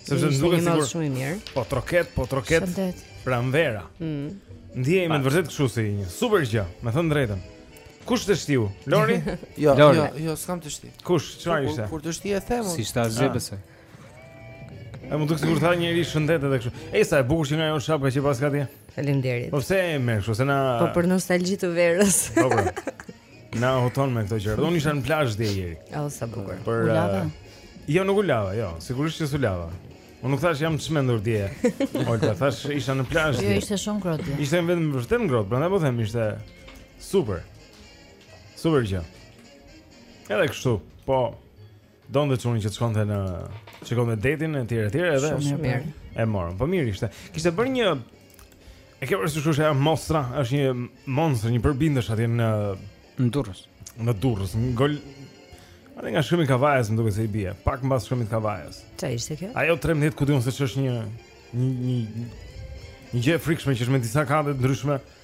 Sepse duket sikur shumë i mirë. Po troket, po troket. Shëndet. Pranvera. Mhm. Ndjej me vërtet kështu si një super gjë, me thënë drejtën. Kush teshtiu? Lori? jo, jo Lori. jo, jo, s'kam teshtirë. Kush? Çfarë ishte? Kur teshtiu e them. Si ishte asgjë ah. besoj. E mund të sigur tha njëri shëndet edhe kështu. Ej sa e bukur qenka ajo shapka që paska ti. Faleminderit. Po pse e merr kështu se na Po për nostalgji të verës. Po. po. Na huton me këto gjëra. Unë isha në plazh dje, ieri. Oh, sa bukur. Për u lava? Uh, jo, nuk u lava, jo. Sigurisht që s'u lava. Unë nuk thash jam çmendur dje. Olta thash isha në plazh. Jo, ishte shumë ngrohtë dje. Ishte vetëm vërtet ngrohtë, prandaj po them ishte super. Super gjë. Edhe kështu, po Donte çuni që të shkonte të shikonte detin e tjerë e tjerë edhe shumë mirë. E morën. Po mirë ishte. Kishte bërë një e ke vënë re kush është monstra, është një monstër, një përbindësh atje në në Durrës. Në Durrës, në Gol Andej nga shkëmbi Kavajës, më duket se i bie Pak mbas shkëmbit Kavajës Ça ishte kjo? Ajo 13 ku di unë se ç'është një Një Një gjë e frikshme që është me disa kate të ndryshme Një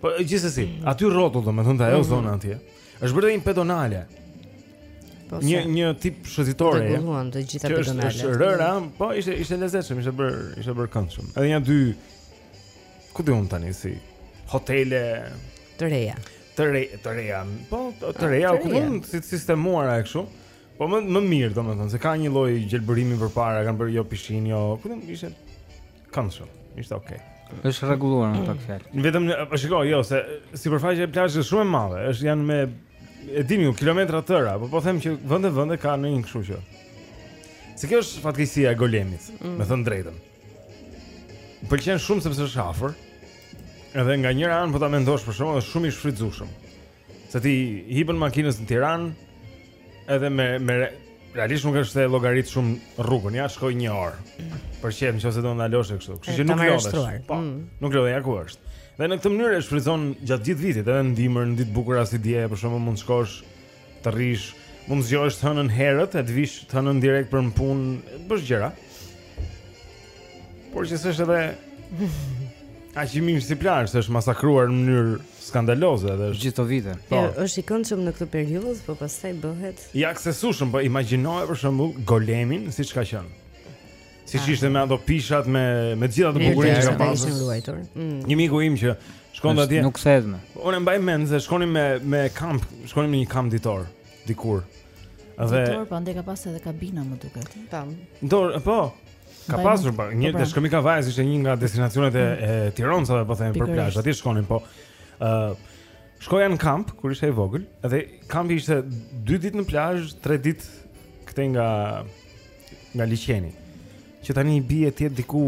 Po gjithsesi, aty rrotull domethënë ajo mm -hmm. zona atje. Është bërë një pedonale. Po një një tip shëtitore. Do t'i quajnë të gjitha pedonale. Është rëra, po ishte ishte lezetshëm, ishte bër, ishte bër këndshëm. Edhe një dy ku di unë tani si hotele të reja. Të reja, të reja. Po të ah, reja, kanë të sistemuara e kështu. Po më më mirë domethënë se ka një lloj gjelbërimi përpara, kanë bërë jo pishinë, jo, kudo ishte Këndshëm, ishte okay. Është rregulluar me pak fjalë. Vetëm një, po shiko, jo se sipërfaqja e plazhit është shumë e madhe, është janë me e dini ju kilometra të tëra, po po them që vende vende kanë një kështu që. Se kjo është fatkeqësia e Golemit, mm. me thënë drejtën. Më pëlqen shumë sepse është afër. Edhe nga njëra anë po ta mendosh për shembull është shumë i shfrytëzueshëm. Se ti i hipën makinës në Tiranë edhe me me realisht nuk është se llogarit shumë rrugën, ja shkoj një orë. Mm. Për qejf nëse do ndalosh kështu. Kështu që nuk lodhesh. Po, mm. nuk lodhesh ja ku është. Dhe në këtë mënyrë e shfrytëzon gjatë gjithë vitit, edhe në dimër, në ditë të bukura si dje, për shembull mund të shkosh të rrish, mund të zgjohesh të hënën herët, e të vish të hënën direkt për në punë, bësh gjëra. Por që s'është edhe aq mirë si plazh, se është masakruar në mënyrë skandaloze dhe është... Gjithë këto vite. Po. Ja, është i këndshëm në këtë periudhë, po pastaj bëhet... I aksesueshëm, po imagjinoje për shembull Golemin, siç ka qenë. Siç ah. ishte me ato pishat, me, me gjithë atë bukuri që ka pasë. Mm. Një miku im që shkonte atje... Nuk se edhme. Unë e mbaj mend, se shkonim me, me kamp, shkonim në një kamp ditor, dikur. Dhe... Ditor, po, andej ka pasë edhe kabina më duket. Tam. Ditor, po, Ka Bajmos- pasur pa, një po, pra. dhe Shkëmbi i Kavajës ishte një nga destinacionet e, e Tironës, apo po themi për Pikërisht. plazh, atje shkonin, po. ë shkoja në kamp kur isha i vogël, edhe kampi ishte 2 ditë në plazh, 3 ditë këtej nga nga liqeni. Që tani i bie të jetë diku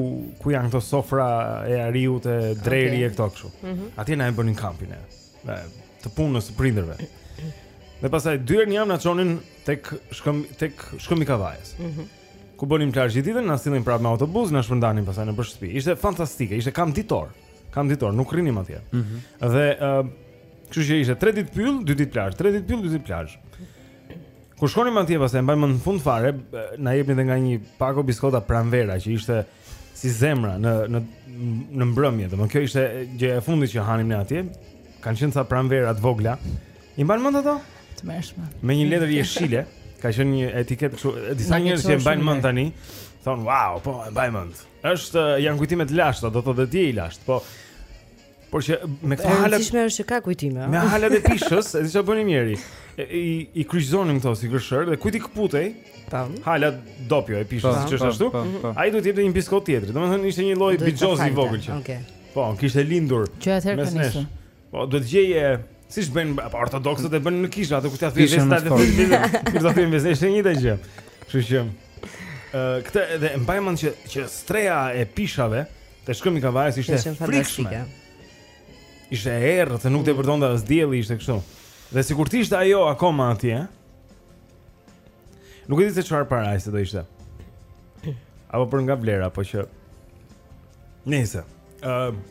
ku janë këto sofra e ariut e dreri Okej. e këto kështu. Mhm. Atje na e bënin kampin e e, të punës së prindërve. Dhe pastaj dy herë në javë na çonin tek shkëm tek Shkëmbi i Kavajës. Mhm. Ku bënim plazh gjithë ditën, na sillnin prapë me autobus, na shpërndanin pastaj nëpër shtëpi. Ishte fantastike, ishte kamp ditor. Kamp ditor, nuk rrinim atje. Mm -hmm. Dhe ë uh, kështu që ishte 3 ditë pyll, 2 ditë plazh, 3 ditë pyll, 2 ditë plazh. Kur shkonim atje pastaj mbaj mend në fund fare, na jepnin edhe nga një pako biskota pranvera që ishte si zemra në në në mbrëmje, domethënë kjo ishte gjëja e fundit që hanim ne atje. Kanë qenë ca pranvera të vogla. I mban mend ato? Të tmerrshme. Me një letër jeshile, ka qenë një etiketë kështu, disa njerëz që e mbajnë mend tani, thon wow, po e mbaj mend. Është janë kujtime të lashta, do të thotë ti i lashtë, po Por që me këto halat... E rëndësishme është që ka kujtime. Me halat e pishës, e di ça bënim, Jeri. I, i kryqëzonim këto si gërshër dhe kujt i këputej, Tam. Hala dopjo e pishës, po, që është po, ashtu. Po, Ai duhet të jepte një biskotë tjetrit. Domethënë ishte një lloj bixhozi i vogël që. Okej. Po, kishte lindur. Që atëherë kanë nisur. Po duhet të gjeje Siç bëjnë apo ortodoksët e bëjnë në kishë, ato kushtat e vetë statë. Kur do të them vetë është një gjë. Kështu që ë këtë edhe mbaj mend që që streha e pishave te Shkëmbi i Kavajës ishte frikshme. Ishte errët, se nuk depërtonte as dielli ishte kështu. Dhe sikur të ishte ajo akoma atje, Nuk e di se çfarë parajse do ishte. Apo për nga vlera, po që Nëse. Ëm.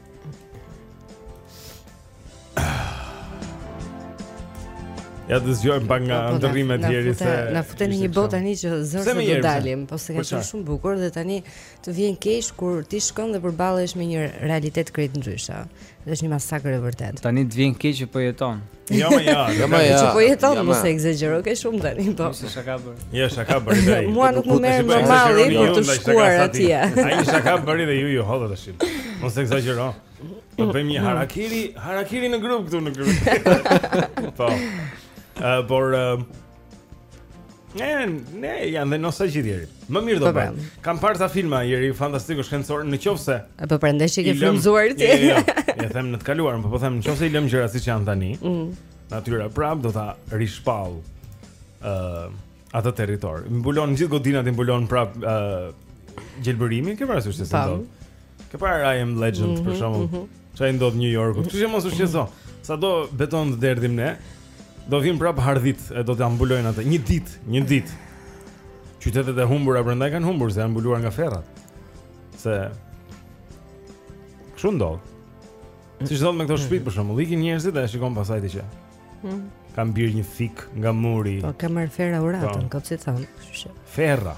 Ja të zgjohemi pak nga po, po, ëndërrimet, Jeri se... Na fute në një botë tani që zor se do dalim, po se ka qenë shumë bukur dhe tani Të vjen keq kur ti shkon dhe përballesh me një realitet krejt ndryshe. Është një masakër e vërtetë. Tani të vjen keq që po jeton. Jo më ja, jo më ja. Që po jeton, mos e ekzagjero, ke shumë tani po. Është shaka bre. Jo shaka bëri dhe. Mua nuk më merr malli për të shkuar atje. Ai shaka bëri dhe ju u hodhët. Mos e ekzagjero. Po bëjmë një harakiri, harakiri në grup këtu në grup. Po. Ëh, por Ne, ne janë dhe nostalgjitë, Jeri. Më mirë do po, bëj. Po. Kam parë ca filma, Jeri, fantastiko-shkencorë në qoftë se. Po prandaj që ke filmzuar ti. Jo, jo, jo. Ja them në të kaluarën, po po them në qoftë se i lëmë gjërat siç janë tani. Mm. Natyra prap do ta rishpallë. ë uh, atë territor. Mbulon gjithë godinat i mbulon prap ë uh, gjelbërimi, ke parasysh se ça ndodh. Ke parë I am legend mm -hmm, për mhm, shembull. Mm -hmm. Çfarë i ndodh New Yorkut? Kështu që mos u shqetëso. Sado beton të derdhim ne, do vijn prap hardhit e do ta mbulojnë atë një ditë, një ditë. Qytetet e humbura prandaj kanë humbur se janë mbuluar nga ferrat. Se Kështu ndodh. Siç ndodh me këto shtëpi për shembull, ikin njerëzit dhe e shikon pastaj ti që. Mm. Ka mbir një fik nga muri. Po ka marr ferra uratën, po. kot s'i thon. Ferra.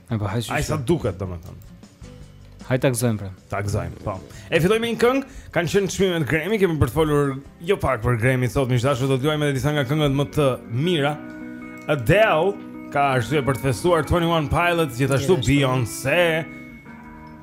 Apo hajë qysh. Aq sa duket domethënë. Haj ta gëzojmë pra. Ta gëzojmë, po. E fillojmë me një këngë, kanë qenë çmimet Grammy, kemi për të folur jo pak për Grammy sot, miq të dashur do të luajmë edhe disa nga këngët më të mira. Adele ka arsye për të festuar 21 Pilots, gjithashtu Beyoncé.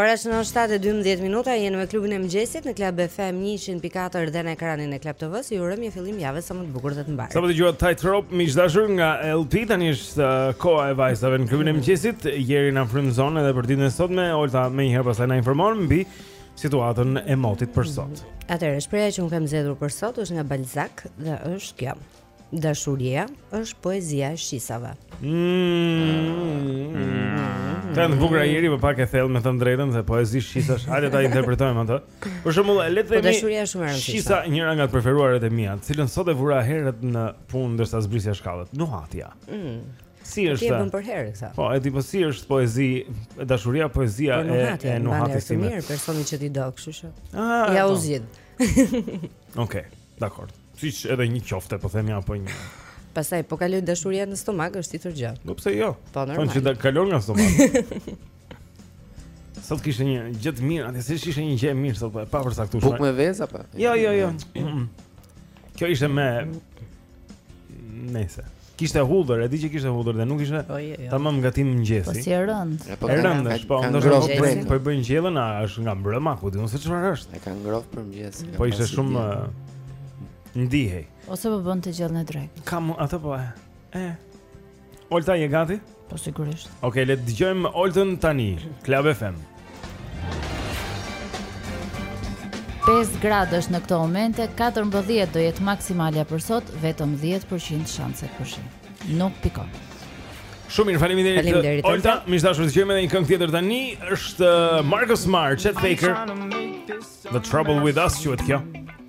Ora është në 7:12 minuta, jeni me klubin e mëngjesit në Club FM 104 dhe në ekranin e Club TV. Ju urojmë një fillim jave sa më të bukur dhe të mbarë. Sapo dëgjuat Tight Rope miq të dashur nga LP tani është uh, koha e vajzave në klubin e mëngjesit. Jeri na frymëzon edhe për ditën e sotme. Olta menjëherë pastaj na informon mbi situatën e motit për sot. Mm -hmm. Atëherë, shprehja që unë kam zgjedhur për sot është nga Balzac dhe është kjo. Dashuria është poezia e shqisave. Mm. Mm. Mm. Shumë e bukur Jeri, por pak e thellë me të drejtën se poezi shqisash, hajde ta interpretojmë atë. Për shembull, le të, po, themi dashuria është shumë e rëndësishme. Shqisa njëra nga të preferuarat e mia, të cilën sot e vura herët në punë ndërsa zbrisja shkallët. Nuhatja. Mm. Si është? Ti e bën përherë këtë. Po, e di po si është poezi, dashuria, poezia po, e e nuhat si mirë personin që ti do, kështu që. Ah, ja u po. zgjidh. Okej, dakor. Siç edhe një qofte, po themi apo një. Pastaj po kaloi dashuria në stomak, është tjetër gjë. Po pse jo? Po normal. Po që kalon nga stomaku. Sot kishte një gjë të mirë, atë s'e di ç'ishte një gjë e mirë sot, po e papërcaktuar. Buk me vezë apo? Jo, jo, jo. Kjo ishte me Nëse kishte hudhër, e di që kishte hudhër dhe nuk ishte po, jo, jo. tamam gatim mëngjesi. Po si e rënd. Po e rënd, po ndoshta po bëjnë, po bëjnë gjellën, a është nga mbrëma, ku di un se çfarë është. E kanë ngrohur për mëngjes. Po ishte shumë ndihej. Ose po bënte gjellën e drekës. Kam atë po. E. Olta je gati? Po sigurisht. Okej, okay, le të dëgjojmë Oltën tani. Club FM. 5 gradë është në këto momente, 14 do jetë maksimalja për sot, vetëm 10% shanse për shi. Nuk pikon. Shumë mirë, faleminderit. Faleminderit. Olta, miq të dashur të dëgjojmë edhe një këngë tjetër tani, është uh, Marcus Marr, Chet Faker. The Trouble With Us, quhet kjo.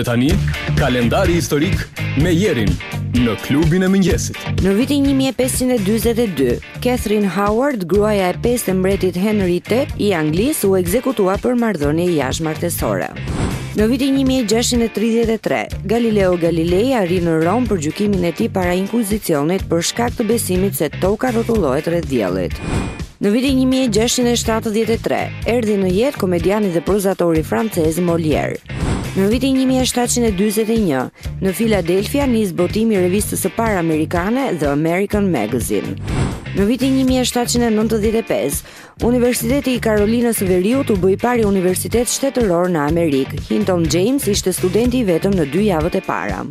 Dhe tani, kalendari historik me jerin në klubin e mëngjesit. Në vitin 1522, Catherine Howard, gruaja e pestë e mbretit Henry VIII i Anglisë, u ekzekutua për marrëdhënie jashtëmartesore. Në vitin 1633, Galileo Galilei arriti në Romë për gjykimin e tij para Inkuizicionit për shkak të besimit se toka rrotullohet rreth diellit. Në vitin 1673, erdhi në jetë komediani dhe prozatori francez Molière. Në vitin 1741, Në Filadelfia nis botimi i revistës së parë amerikane The American Magazine. Në vitin 1795, Universiteti i Karolinës së Veriut u bë i pari universitet shtetëror në Amerikë. Hinton James ishte studenti i vetëm në dy javët e para.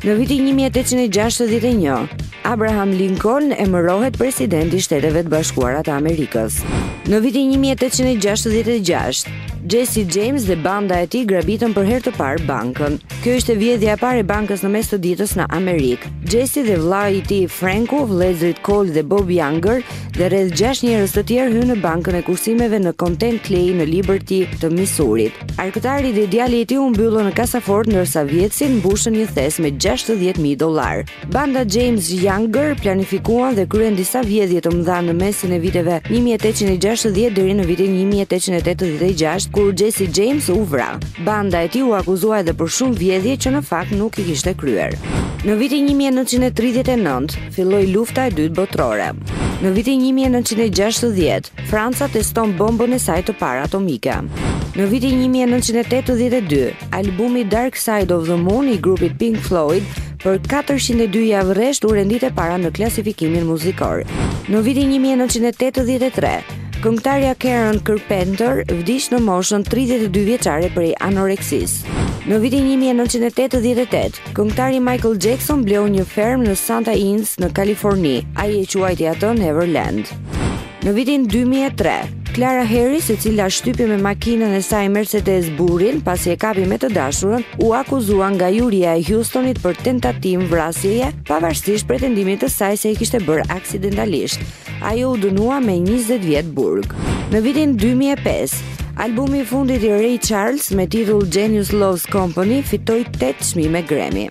Në vitin 1861, Abraham Lincoln emërohet president i Shteteve të Bashkuara të Amerikës. Në vitin 1866, Jesse James dhe banda e tij grabitën për herë të parë bankën. Kjo ishte vjedhja e parë e bankës në mes të ditës në Amerikë. Jesse dhe vëllai i tij Frenku, vëllezërit Cole dhe Bob Younger dhe rreth 6 njerëz të tjerë hynë në bankën e kursimeve në kontenë Clay në Liberty të Misurit. Arkëtari dhe djali i tij u mbyllën në kasafortë ndërsa vjedhësit mbushën një thes me 60000 dollarë. Banda James Younger planifikuan dhe kryen disa vjedhje të mëdha në mesin e viteve 1860 deri në vitin 1886, kur Jesse James u vra. Banda e tij u akuzua edhe për shumë vjedhje që në fakt nuk i kishte kryer. Në vitin 1939 filloi Lufta e Dytë Botërore. Në vitin 1960, Franca teston bombën e saj të parë atomike. Në vitin 1982, albumi Dark Side of the Moon i grupit Pink Floyd Për katërqind e dy javë rresht u rendit e para në klasifikimin muzikor. Në vitin një mijë e nëntëqind e tetëdhjetë e tre, këngëtarja Karen Carpenter vdiq në moshën tridhjetë e dy vjeçare prej anoreksisë. Në vitin një mijë e nëntëqind e tetëdhjetë e tetë, këngëtari Michael Jackson bleu një fermë në Santa Ynez në Kaliforni, ai e quajti atë Neverland. Në vitin 2003, Clara Harris, e cila shtypi me makinën e saj Mercedes burrin pasi e kapi me të dashurën, u akuzua nga juria e Houstonit për tentativë vrasjeje, pavarësisht pretendimit të saj se e kishte bërë aksidentalisht. Ajo u dënua me 20 vjet burg. Në vitin 2005, albumi i fundit i Ray Charles me titull Genius Loves Company fitoi 8 çmime Grammy.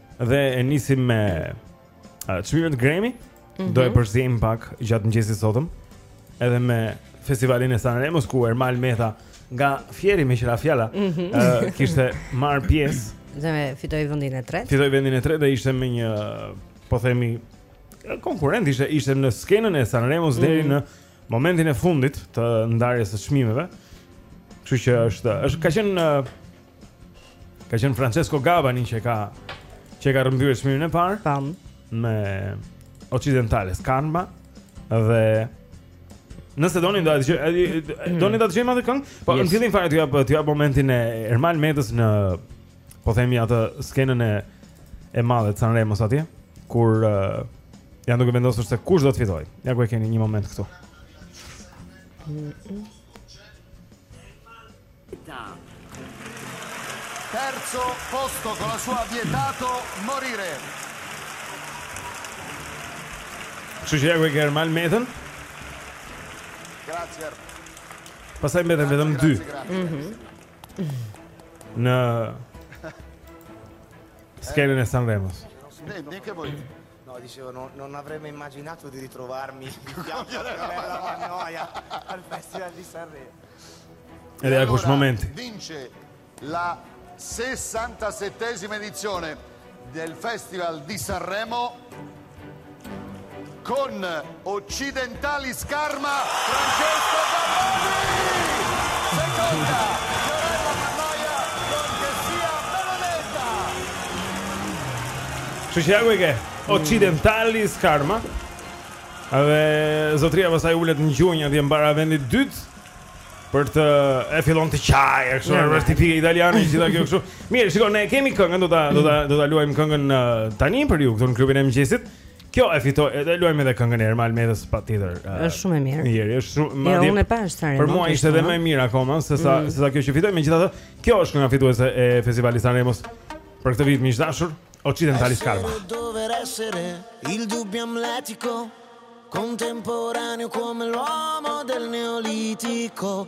Dhe e nisim me çmimet Grammy. Mm -hmm. Do e përziejmë pak gjatë mëngjesit të sotëm. Edhe me festivalin e Sanremos ku Ermal Meta nga Fieri meqë ra fjala, mm -hmm. uh, kishte marrë pjesë. Dhe me fitoi vendin e tretë. Fitoi vendin e tretë dhe ishte me një po themi konkurrent ishte ishte në skenën e Sanremos mm -hmm. deri mhm. në momentin e fundit të ndarjes së çmimeve. Kështu që është është ka qenë Ka qenë Francesco Gabbani që ka që ka rrëmbyer çmimin e parë. Tam. Me Occidentali's Karma dhe Nëse doni do të dëgjoni doni ta dëgjojmë atë këngë? Po në fillim fare të jap të jap momentin e Ermal Metës në po themi atë skenën e e madhe të Sanremos atje kur uh, janë duke vendosur se kush do të fitojë. Ja ku e keni një moment këtu. Mm -mm. Terzo posto con la sua vietato morire. Kështu që ja ku e ke Ermal Metën? Grazie. Pastaj mbeten vetëm dy. Mhm. Në skenën e Sanremos. Ne, neanche voi. No, dicevo, non, non avremmo immaginato di ritrovarmi in piazza della Mannoia al Festival di Sanremo. Ed era questo momento. Vince la 67esima edizione del Festival di Sanremo con Occidentali's Karma, Francesco Gabbani! Seconda, Fiorella Mannoia, con Che sia benedetta! Kështu që ja ku e ke, Occidentali's Karma, dhe zotëria pastaj ulet në gjunjë atje përpara vendit të dytë, për të e fillon të qajë, e kështu yeah, është tipike italiane gjitha kjo kështu. Mirë, shiko, ne e kemi këngën, do ta do ta do ta luajmë këngën uh, tani për ju këtu në klubin e mëngjesit. Kjo e fitoi, edhe luajmë edhe këngën e Ermal Metës patjetër. Është shumë e mirë. Njeri, është shumë më atje. Unë e pashë tani. Për mua ishte edhe më e mirë akoma se sa mm. se sa kjo që fitoi. Megjithatë, kjo është kënga fituese e festivalit të Sanremos për këtë vit miq të dashur. Occidentali's Karma. dover essere il dubbio amletico, contemporaneo come l'uomo del neolitico.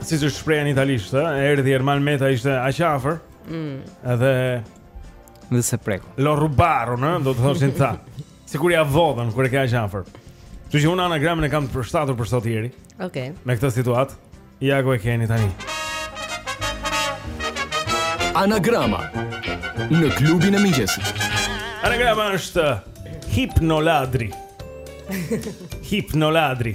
siç është shprehja në italisht, ë, erdhi Ermal Meta ishte aq afër. Mm. Edhe dhe s'e preku. Lo rubarono, ë, do të thoshin ata. Sikur ia vodhën kur e ke aq afër. Kështu që unë anagramën e kam përshtatur për sot Jeri. Okej. Okay. Me këtë situatë, ja ku e keni tani. Anagrama në klubin e mëngjesit. Anagrama është hipnoladri. Hipnoladri.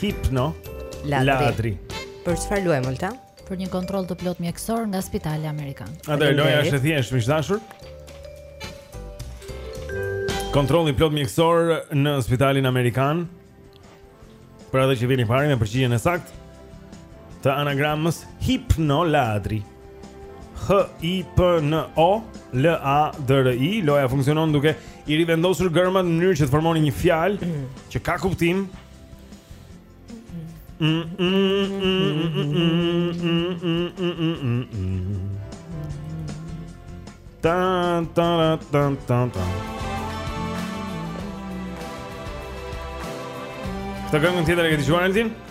Hipno Ladri. Ladri. Për çfarë luajmë Olta? Për një kontroll të plotë mjekësor nga Spitali Amerikan. Dhe loja është e thjeshtë, miq të dashur. Kontroll i plotë mjekësor në Spitalin Amerikan. Për atë që vjen i pari me përgjigjen e saktë të anagramës Hipno Ladri. Hipno Ladri. H I P N O L A D R I loja funksionon duke i rivendosur gërmat në mënyrë që të formoni një fjalë mm. që ka kuptim. Tan tan tan tan tan. Këtë këngën tjetër e ke dëgjuar, Eltin? Këtë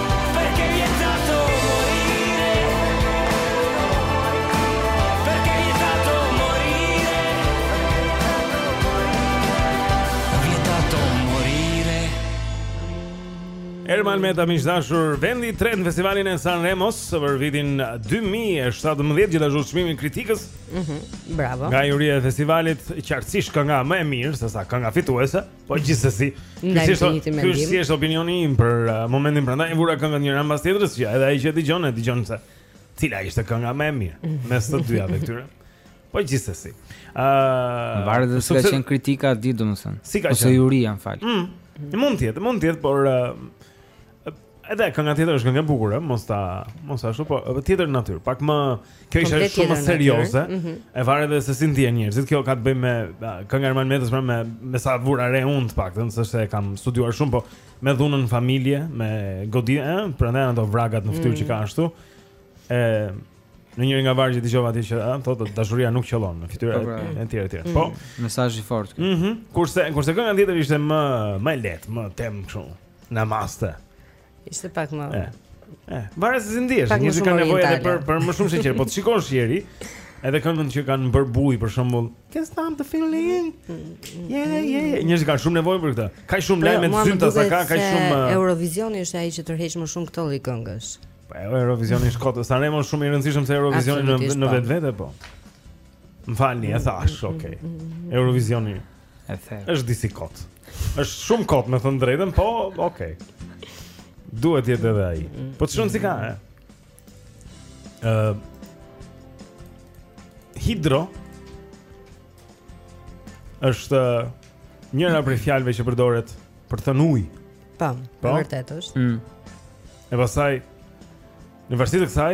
Ermal Meta miq të dashur, vendi i tretë në festivalin e San Remos për vitin 2017, gjithashtu çmimi i kritikës. Mhm. Mm bravo. Nga juria e festivalit, qartësisht kënga më e mirë se sa kënga fituese. Po gjithsesi, ky s'është, ky s'është opinioni im për uh, momentin prandaj e vura këngën njëra mbas tjetrës, që edhe ai që e dëgjon e dëgjon se cila ishte kënga më e mirë mm. mes të dyjave këtyre. Po gjithsesi. Ëh, uh, varet se ka qenë kritika, domethënë. Si ka qenë? Ose juria, më fal. Mm. Mund të jetë, mund të jetë, por uh, Edhe kënga tjetër është këngë e bukur, ëh, mos ta mos ashtu, po është tjetër natyrë, pak më kjo ishte shumë më serioze. Mm -hmm. E varet edhe se si ndihen njerëzit. Kjo ka të bëjë me këngën e Ermal Metës, pra me me sa vura re unë të paktën, se s'e kam studiuar shumë, po me dhunën në familje, me goditjen, ëh, prandaj ato vrragat në fytyrë mm -hmm. që ka ashtu. Ë Në njërin nga vargjet e dëgjove ti që ëh, thotë dashuria nuk qëllon në fytyrë po, pra. e tjera etj. Po, mm. mesazh i fortë. Mhm. Kurse kurse kënga tjetër ishte më më e lehtë, më tem kështu. Namaste. Ishte pak më. E. E, varet se si ndihesh, njerëzit kanë nevojë edhe për për më shumë sheqer, po të shikosh Jeri, edhe këngët që kanë bërë bujë për shembull. Can't stop the feeling. Yeah, yeah, yeah. Njerëzit kanë shumë nevojë për këtë. Ka shumë po, lajme të zymta sa ka, ka shumë uh, Eurovisioni është ai që tërheq më shumë këto lloj këngësh. Po Eurovisioni është kot, San Remo shumë më i rëndësishëm se Eurovisioni në në po. vetvete po. Më falni, e thashë, okay. Eurovisioni. E the. Është disi kot. Është shumë kot, me thënë të drejtën, po, okay. Duhet të jetë edhe ai. Po të shohim si ka, e? Uh, hidro është njëra prej fjalëve që përdoret për të thënë ujë. Tam, po, po? vërtet është. Mm. E pastaj Në varësi të kësaj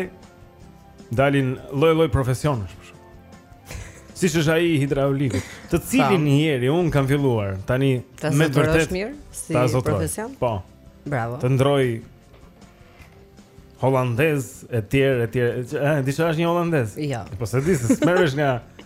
dalin lloj-lloj profesionesh pastaj. Siç është ai i hidraulikut, të cilin Jeri unë kam filluar tani me të vërtetë ta marr si profesion. Po. Bravo. Të ndërroj hollandez etj etj. Ëh, e di ç'a është një hollandez. Jo. Po s'e di se s'merresh nga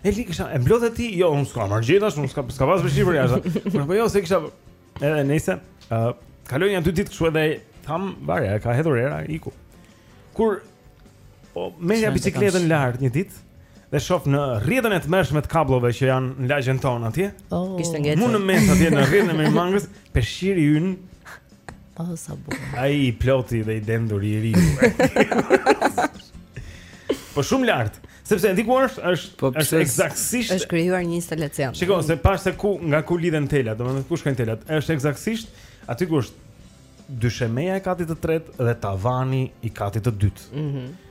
E li kisha e mblodhe ti, jo unë s'kam marrë gjithash, unë s'kam s'ka pas peshqir jashtë. Unë po jo se kisha edhe nëse ë uh, kaloj një dy ditë kështu edhe thamë varja, e ka hedhur era iku. Kur po merrja biçikletën lart një ditë dhe shof në rrjetën e tmerrshme të kabllove që janë në lagjen tonë atje. Oh. Kishte ngecur. Mu në mes atje në rrjetën e merimangës, peshqiri ynë Po sa bukur. Ai i ploti dhe i dendur i ri. Po shumë lart, sepse diku është është po, është eksaktësisht është krijuar një instalacion. Shiko se pas se ku nga ku lidhen telat, domethënë ku shkojnë telat, është eksaktësisht aty ku është dyshemeja e katit të tretë dhe tavani i katit të dytë. Mhm. Mm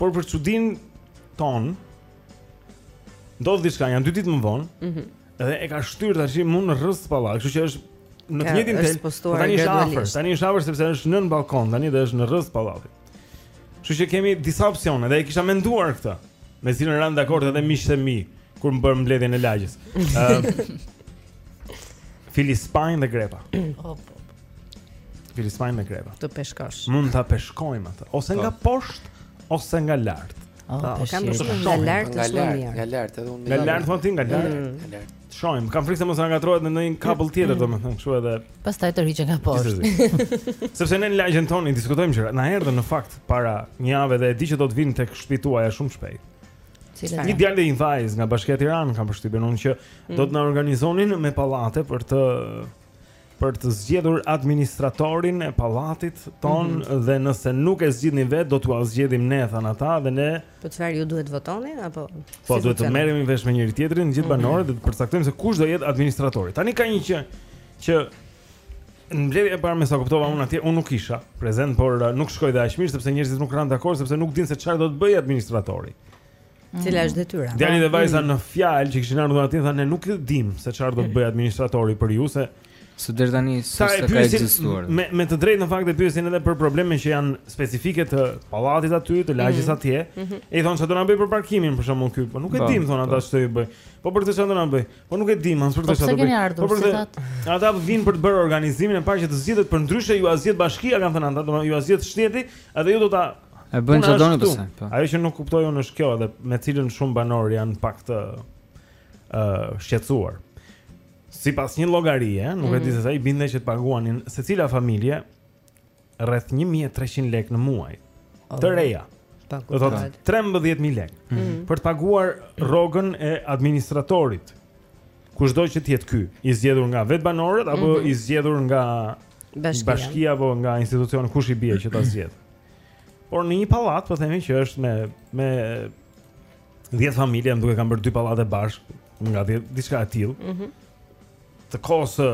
Por për çudinë tonë ndodh diçka, janë dy ditë më vonë. Ëh. Mm dhe e ka shtyrë tash mu rrëzë palla, kështu që është në të njëjtin tel. Po tani është afër, tani është afër sepse është nën balkon, tani dhe është në rrëzë pallatit. Kështu që kemi disa opsione dhe e kisha menduar këtë. Me të cilën ranë dakord edhe miqtë e mi kur kemi bërë mbledhjen e lagjes. Ëh. Filispanjë dhe grepa. Filispanjë me grepa. Të peshkosh. Mund ta peshkojmë atë, ose nga po. poshtë ose nga lart. Oh, po, kam përshtypjen nga Shohim, lart Nga është më lart, mirë. nga lart edhe unë. Nga lart thon ti, nga lart. Mm. Nga lart. Shohim, kam frikë se mos na ngatrohet në ndonjë kabull tjetër, Mm. domethënë, kështu edhe Pastaj ta heqim nga poshtë. Gjithsesi. Sepse ne në lagjen tonë i diskutojmë gjërat. Na erdhën në fakt para një jave dhe e di që do të vinë tek shtëpitë tuaja shumë shpejt. Cilat Një janë? djalë dhe një vajzë nga Bashkia e Tiranës kam përshtypjen unë që do të na organizonin me pallate për të për të zgjedhur administratorin e pallatit tonë mm -hmm. dhe nëse nuk e zgjidhni vetë do t'ua zgjedhim ne thanë ata dhe ne Po çfarë ju duhet votoni apo Po si duhet të merremi vesh me njëri tjetrin gjithë mhm. banorët mm -hmm. dhe të përcaktojmë se kush do jetë administratori. Tani ka një që që në mbledhjen e parë me sa kuptova unë atje unë nuk isha prezant por uh, nuk shkoi dhe aq mirë sepse njerëzit nuk ranë dakord sepse nuk dinë se çfarë do të bëjë administratori. Cila është detyra? Djali dhe vajza mm. në fjalë që kishin ardhur aty thanë ne nuk e dimë se çfarë do të bëjë administratori për ju se Së deri tani s'ka ekzistuar. Me me të drejtë në fakt e pyesin edhe për probleme që janë specifike të pallatit aty, të lagjes mm -hmm. atje. Mm -hmm. E thonë ç'do na bëjë për parkimin, për shembull këtu, po nuk e po, dimë thonë ata po. ç'do bëjë. Po për këtë çfarë do na bëjë? Po nuk e dimë, as për këtë po çfarë do bëjë. Po për këtë. Ata vijnë për të bërë organizimin e parë që të zgjidhet përndryshe jua zgjedh bashkia kanë thënë ata, domethënë jua zgjedh shteti, edhe ju do ta E bën çfarë doni pse? Po. Ajo që nuk kuptoj unë është kjo edhe me cilën shumë banorë janë pak të ë uh, shqetësuar. Sipas një llogarie, nuk mm -hmm. e di mhm. se sa i binte që të paguanin secila familje rreth 1300 lekë në muaj. Oh. Të reja. Do të thotë 13000 lekë mm -hmm. për të paguar rrogën e administratorit. Kushdo që të jetë ky, i zgjedhur nga vetë banorët apo mm -hmm. i zgjedhur nga Bashkia. Bashkia apo nga institucioni kush i bie që ta zgjedh. Por në një pallat, po themi që është me me 10 familje, më duhet kanë bërë dy pallate bashkë, nga 10 diçka e tillë. Mhm. Mm të kohës së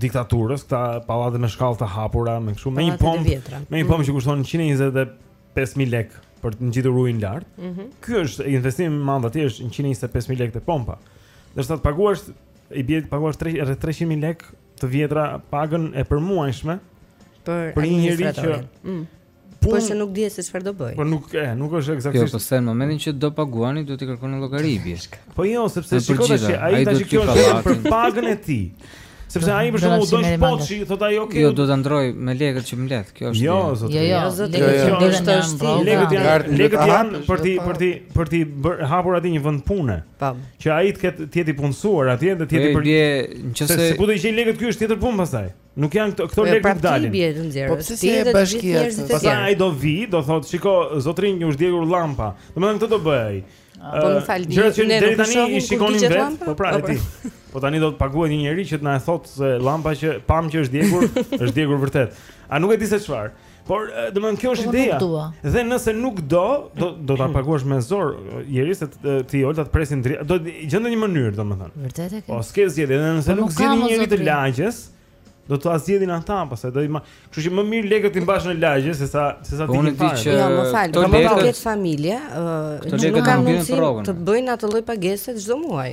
diktaturës, këta pallate me shkallë të hapura, me kështu me një pompë, me një pompë që kushton 125000 lek për të ngjitur ujin lart. Mm -hmm. Ky është investim i madh aty është 125000 lek te pompa. Ndërsa të paguash i bie të paguash 300 rreth 300000 lek të vjetra pagën e përmuajshme për për një njeri që mm. pun... por se nuk di se çfarë do bëjë. Po nuk e, nuk është jo, ekzaktësisht. Jo, po se në momentin që do paguani duhet të kërkoni llogari i bie. Po jo, sepse shiko tash ai tash kjo është për pagën e tij. Sepse ai për shkak se do të shpohet, thotë ai okay. Jo, do ta ndërroj me lekët që më let. Kjo është. Jo, zot. Jo, jo, zot. Kjo është është lekët janë lekët janë për t'i për t'i për t'i hapur atij një vend pune. Tam. Që ai të ketë të jetë i punësuar atje dhe të jetë i për. Se ku do i gjejë lekët ky është tjetër punë pastaj. Nuk janë këto këto lekë nuk dalin. Po bie të nxjerrë. Po pse si e bashkia? Pastaj ai do vijë, do thotë, "Shiko, zotëri, ju është djegur llampa." Domethënë këtë do bëjë ai. Po më fal, ne nuk e shohim kur digjet llampa. Po pra, e di. Po tani do të paguhet një njeri që të na e thotë se llampa që pamë që është djegur, është djegur vërtet. Ah, nuk e di se çfarë? Por, domethënë kjo është ideja. Dhe nëse nuk do, do do ta paguash me zor, deri sa ty Olta të presin dritat. Do gjejnë ndonjë mënyrë, domethënë. Vërtet e ke. Po s'ke zgjedhje, nëse po, nuk zgjidh një njeri të lagjes, do ta zgjedhin ata, pastaj do i marr. Kështu që më mirë lekët t'i mbash në lagje se sa se sa po, ti ke fare. Jo, më fal, po do të ketë familje, ëh, nuk kanë mundësi të bëjnë atë lloj pagese çdo muaj.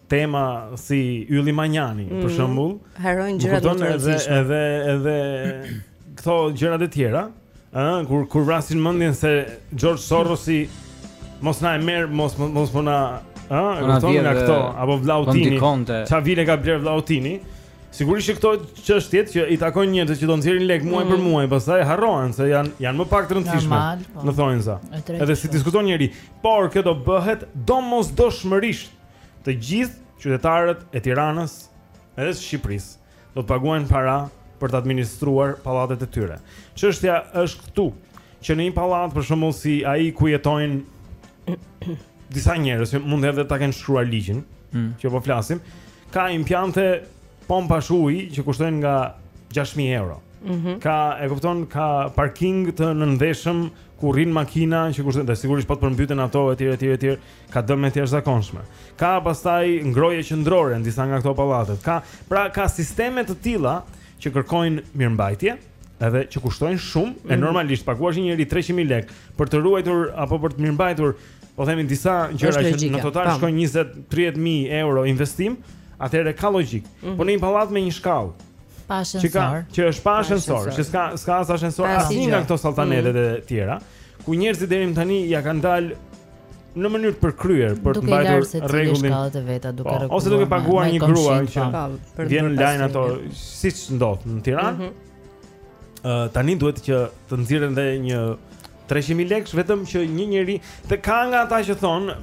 tema si Ylli Manjani, mm -hmm. për mhm. shembull, harrojnë gjëra të tjera. Edhe edhe edhe këto gjëra të tjera, ëh, kur kur vrasin mendjen se George Sorosi mos na e merr, mos mos po na, ëh, kupton nga këto apo Vlahutini. Ça vile ka blerë Vlautini? Sigurisht që këto çështje që i takojnë njerëzve që do nxjerrin lek muaj mm. për muaj, pastaj harrohen se janë janë më pak të rëndësishme. Po. Në thonjza. Edhe s'i diskuton njeri, por kjo do bëhet domosdoshmërisht. Të gjithë qytetarët e Tiranës edhe të Shqipërisë do të paguajnë para për të administruar pallatet e tyre. Çështja është këtu, që në një pallat për shembull si ai ku jetojnë disa njerëz që mund edhe ta kenë shkruar ligjin mm. që po flasim, ka impiante pompash uji që kushtojnë nga 6000 euro. Mm -hmm. Ka, e kupton, ka parking të nëndheshëm ku rrinë makina që kushtojnë dhe sigurisht po të përmbyten ato etj etj etj. ka dëme të jashtëzakonshme. Ka pastaj ngroje qendrore në disa nga këto pallate. Ka pra ka sisteme të tilla që kërkojnë mirëmbajtje, edhe që kushtojnë shumë, mm. e mhm. normalisht po pagove një njeri 300.000 lekë për të ruajtur apo për të mirëmbajtur, po themi disa gjëra që në total Tam. shkojnë 20-30.000 euro investim, atëherë ka logjikë. Mm -hmm. Po në një pallat me një shkallë Që ka, që është pa ashensor, që s'ka s'ka as ashensor, asnjë nga këto salltanetet mm. e tjera, ku njerëzit deri më tani ia kanë dalë në mënyrë të përkryer për të mbajtur rregullin e vetë duke rregulluar. Po, ose duke paguar një grua që po, po, vjen i lan ato siç ndodh në Tiranë. Ëh mhm. tani duhet që të nxirren dhe një 300.000 lekë vetëm që një njeri të ka nga ata që thonë,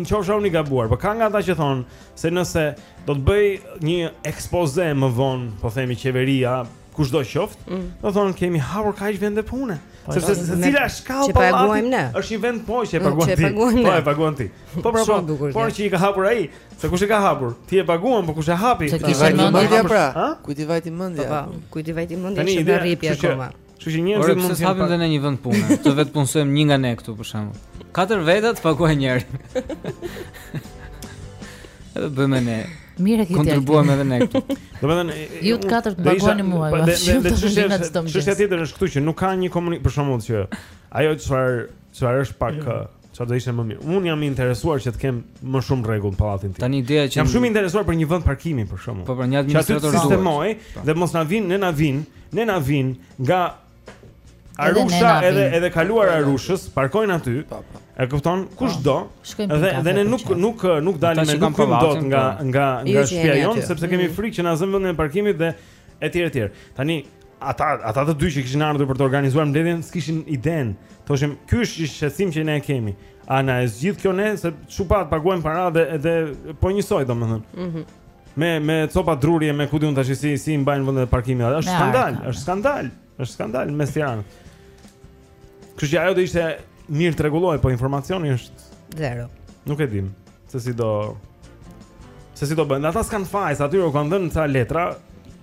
në qofsha unë i gabuar, por ka nga ata që thonë se nëse do të bëjë një ekspoze më vonë, po themi qeveria kushdo qoftë, mm. do thonë kemi hapur kaq vende pune. Po, Sepse secila shkallë pallati është një vend pune që e mm, paguan ti. Po e paguan ti. Po pra po. Por që i ka hapur ai, se kush e ka hapur? Ti e paguan, po kush e hapi? Kujt i vajti mendja pra. Kujt i vajti mendja? Po, po. kujt i vajti mendja që do rrjepë akoma. Kështu që njerëz mund të hapim dhe ne një vend pune. Të vetëpunësojmë një nga ne këtu për shembull. Katër veta të paguajnë njërin. Edhe bëjmë ne. Mirë e ke Kontribuojmë edhe ne këtu. Domethënë ju të katër të paguani mua. Po, dhe çështja është, çështja tjetër është këtu që nuk ka një komunikim për shembull që ajo çfarë çfarë është pak çfarë do ishte më mirë. Unë jam i interesuar që të kem më shumë rregull në pallatin tim. Tani ideja që jam shumë i interesuar për një vend parkimi për shembull. Po për një administrator sistemojë po. dhe mos na vijnë, ne na vijnë, ne na vijnë nga Arusha edhe edhe kaluar Arushës, parkojnë aty. Po, po. E kupton? Kush po, do? Dhe dhe ne nuk nuk nuk dalim më nuk ikim dot nga po. nga nga shtëpia jonë sepse kemi mm. frikë që na zënë vendin e parkimit dhe etj etj. Tani ata ata të dy që kishin ardhur për të organizuar mbledhjen, s'kishin idenë. Thoshim, ky është shqetësim që ne e kemi. A na e zgjidh kjo ne se ç'u pa të paguajmë para dhe edhe po njësoj domethënë. Mhm. Mm Me me copa druri e me ku di unë tash si si i mbajnë vendet e parkimit. Është skandal, është skandal, është skandal mes Tiranës. Kështu që ajo do ishte mirë të rregullohej, po informacioni është zero. Nuk e dim se si do se si do bëhet. Ata s'kanë faj, se atyre u kanë dhënë ca letra.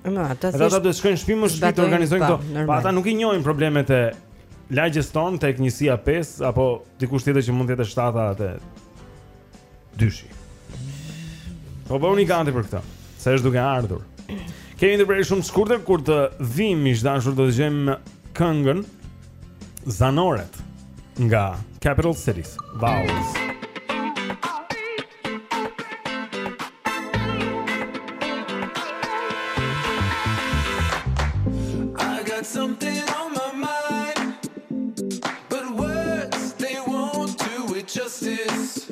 Ëmë, ata thjesht. Ata do të shkojnë shpi më shpi të organizojnë po, këto. Po ata nuk i njohin problemet e lagjes sonë tek njësia 5 apo dikush tjetër që mund të jetë shtata a teta. Dyshi. Po bëhuni gati për këtë, se është duke ardhur. Kemi ndërprerje shumë të shkurtër kur të vim miq të dashur do të dëgjojmë këngën Zanoret nga Capital Cities. Vowels. Just is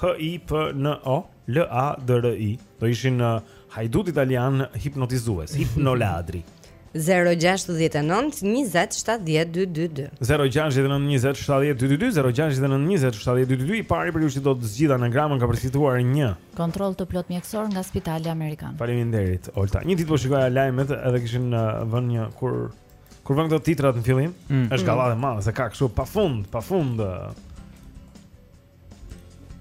H I P N O L A D R I do ishin uh, hajdut italian hipnotizues, hipnoladri. 0-6-19-27-12-2 0-6-19-27-12-2 I pari për ju që do të zgjidhë anagramën ka përfituar një kontroll të plotë mjekësor nga spitali Amerikan Faleminderit, Olta Një ditë po shikoja lajmet edhe kishin uh, vënë një kur Kur vënë këto titrat në fillim mm. është gallatë e madhe se ka kështu pa fund, pa fund uh,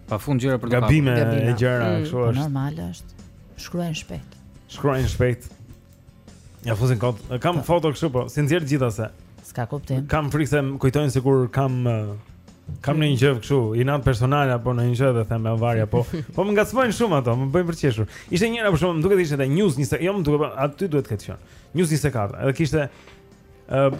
Pa fund gjëra për të gabime e gjëra mm. kështu po është. Normale është. Shkruajnë shpejt. Shkruajnë shpejt. Ja futin kot. Kam parë. Po. foto kështu po, s'i nxjerr gjithsesi. S'ka kuptim. Kam frikë se kujtojnë sikur kam kam ndonjë gjë kështu, inat personal apo ndonjë gjë dhe them ma varja po. Po më ngacmojnë shumë ato, më bëjnë për të qeshur. Ishte njëra për shkak më duket ishte te News 24, jo më duket, aty duhet të ketë qenë. News 24, edhe kishte ë uh,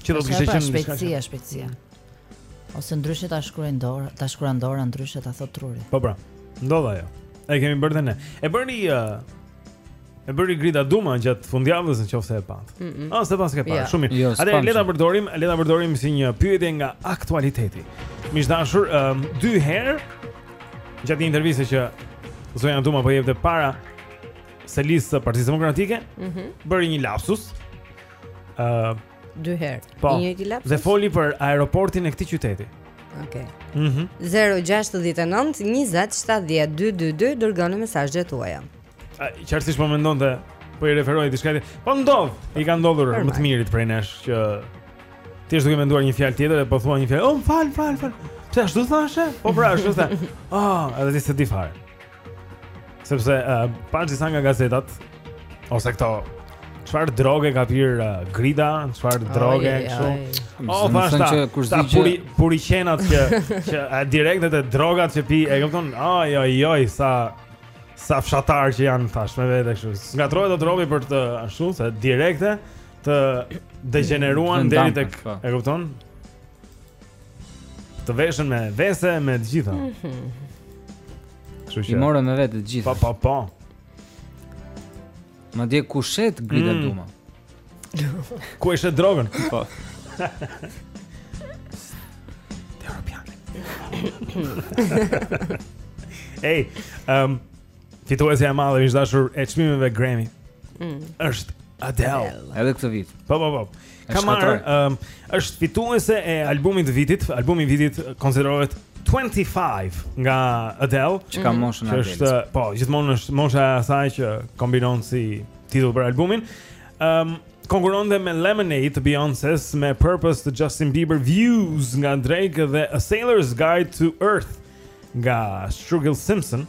Që do të kishte qenë shpejtësia, shpejtësia. Ose ndryshe ta shkruajnë dorë, ta shkruan dora ndryshe ta thotë truri. Po pra. Ndodh ajo. E kemi bërë dhe ne. E bëri uh, e bëri Grida Duma gjatë fundjavës nëse e patë. Ëh, mm -mm. Ah, s'e paske parë, yeah. shumë mirë. Jo, Atëherë le ta përdorim, le ta përdorim si një pyetje nga aktualiteti. Miq të dashur, um, dy herë gjatë një interviste që zonja Duma po jepte para selisë së Partisë Demokratike, mm -hmm. bëri një lapsus. ë uh, dy herë. Po, të njëjtin lapsus. Dhe foli për aeroportin e këtij qyteti. Okej. Okay. Mhm. Mm 069 20 70 222 dërgoni mesazhet tuaja. Qartësisht po mendonte po i referohej diçka tjetër. Po ndodh, i ka ndodhur më të mirit prej nesh që ti të jesh duke menduar një fjalë tjetër dhe po thua një fjalë. Oh, më fal, më fal, më fal. Pse ashtu thashë? Po pra, ashtu thashë. Ah, oh, edhe ti s'e di fare. Sepse uh, pashë disa nga gazetat ose këto çfarë droge ka pirë uh, Grida, çfarë droge kështu. O pastaj, ta puri puri qenat që që uh, direkt te drogat që pi, e kupton? Ai ai ai sa sa fshatarë që janë thashë me vete kështu. Ngatërrohet dot robi për të ashtu se direkt e të degjeneruan deri tek, po. e kupton? Të veshën me vese me të gjitha. Mm -hmm. I morën me vete të gjitha. Po po po. Madje ku e shet Grida mm. Duma Ku e shet drogën Po Te Europian Ej um, Fituesja e madhe miq të dashur e çmimeve Grammy. Mm. Është Adele. Edhe këtë vit. Po po po. Ka marrë um, është fituese e albumit të vitit, albumi i vitit konsiderohet 25 nga Adele, që ka mhm. moshën e Adele. Është po, gjithmonë është mosha e saj që kombinon si titull për albumin. Ehm um, konkurronte me Lemonade të Beyoncé's, me Purpose të Justin Bieber, Views nga Drake dhe A Sailor's Guide to Earth nga Sturgill Simpson.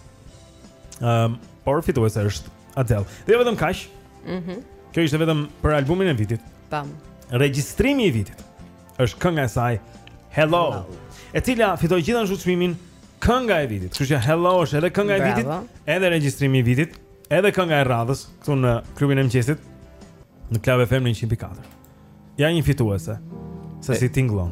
Ëm, um, por fituese është Adele. Dhe jo vetëm kaq. Mhm. Mm Kjo ishte vetëm për albumin e vitit. Tam. Regjistrimi i vitit është kënga e saj Hello. Hello. E cila fitoi gjithashtu çmimin kënga e vitit. Kështu që Hello është edhe kënga e vitit, edhe regjistrimi i vitit, edhe kënga e radhës këtu në klubin e mëngjesit në Club FM 104. Ja një fituese. Se si tingëllon.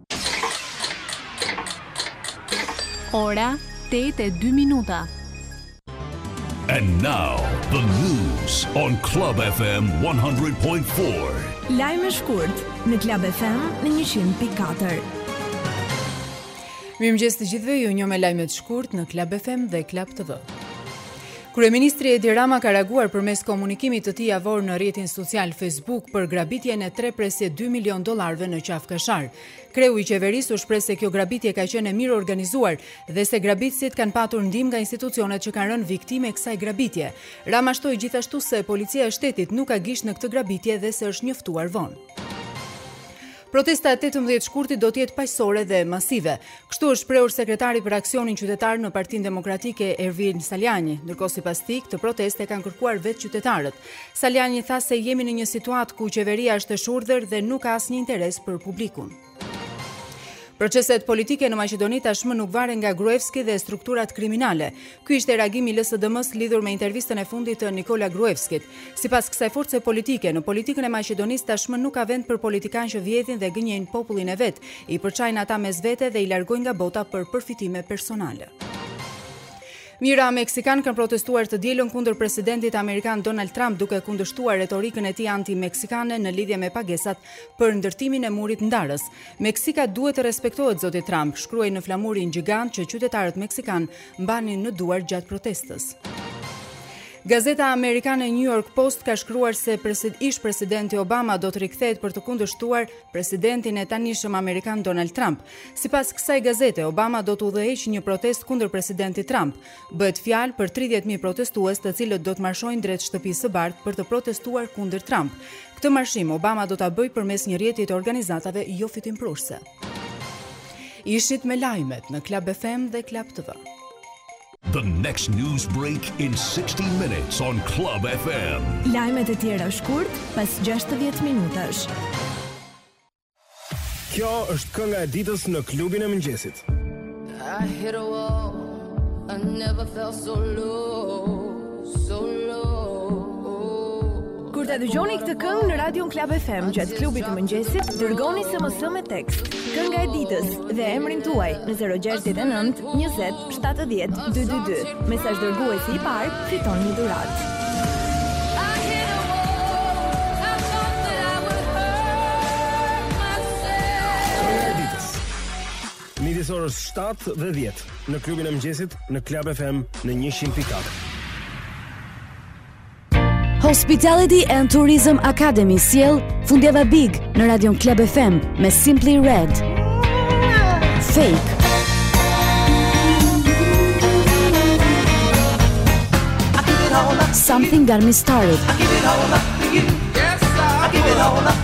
Ora 8:02 minuta. And now the news on Club FM 100.4. Lajme shkurt në Club FM në 100.4. Mirëmëngjes të gjithëve, ju njoh me lajmet shkurt në Club FM dhe Club TV. Kryeministri Edi Rama ka reaguar përmes komunikimit të tij javor në rrjetin social Facebook për grabitjen e tre presje 2 milion dollarëve në Qafë Kashar. Kreu i qeverisë u shpreh se kjo grabitje ka qenë e mirë organizuar dhe se grabitësit kanë patur ndihmë nga institucionet që kanë rënë viktimë e kësaj grabitje. Rama shtoi gjithashtu se Policia e Shtetit nuk ka gisht në këtë grabitje dhe se është njoftuar vonë. Protesta e tetëmbëdhjetë shkurtit do të jetë paqësore dhe masive. Kështu është shprehur sekretari për aksionin qytetar në Partinë Demokratike Ervin Salianji, ndërkohë sipas tij këtë protestë e kanë kërkuar vetë qytetarët. Salianji tha se jemi në një situatë ku qeveria është e shurdhër dhe nuk ka asnjë interes për publikun. Proceset politike në Maqedoni tashmë nuk varen nga Gruevski dhe strukturat kriminale. Ky ishte reagimi i LSDM-së lidhur me intervistën e fundit të Nikola Gruevskit. Sipas kësaj force politike, në politikën e Maqedonisë tashmë nuk ka vend për politikanë që vjedhin dhe gënjejnë popullin e vet, i përçajnë ata mes vete dhe i largojnë nga bota për përfitime personale. Mijëra meksikanë kanë protestuar të dielën kundër presidentit amerikan Donald Trump duke kundërshtuar retorikën e tij anti-meksikane në lidhje me pagesat për ndërtimin e murit ndarës. Meksika duhet të respektohet zoti Trump, shkruhej në flamurin gjigant që qytetarët meksikanë mbanin në duar gjatë protestës. Gazeta amerikane New York Post ka shkruar se presid ish presidenti Obama do të rikthehet për të kundërshtuar presidentin e tanishëm amerikan Donald Trump. Sipas kësaj gazete, Obama do të udhëheqë një protestë kundër presidentit Trump. Bëhet fjalë për 30.000 protestues, të cilët do të marshojnë drejt Shtëpisë së Bardhë për të protestuar kundër Trump. Këtë marshim Obama do ta bëjë përmes një rrjeti të organizatave jo fitimprurëse. Ishit me lajmet në Club FM dhe Club TV. The next news break in 60 minutes on Club FM. Lajmet e tjera shkurt pas 60 minutash. Kjo është kënga e ditës në klubin e mëngjesit. I hit a wall I never felt so low So low Kur të dëgjoni këtë këngë në radion Club FM gjatë klubit të mëngjesit, dërgoni SMS me tekst. Kënga e ditës dhe emrin tuaj në 069 20 70 222. Mesazh dërguesi i parë, fiton një dhuratë. Midis orës 7 dhe 10 në klubin e mëngjesit në Club FM në 100.4. Hospitality and Tourism Academy sjell Fundjava Big në radion Club FM me Simply Red. Fake. Something got me started. I give it all up to you. Yes, I give it all up.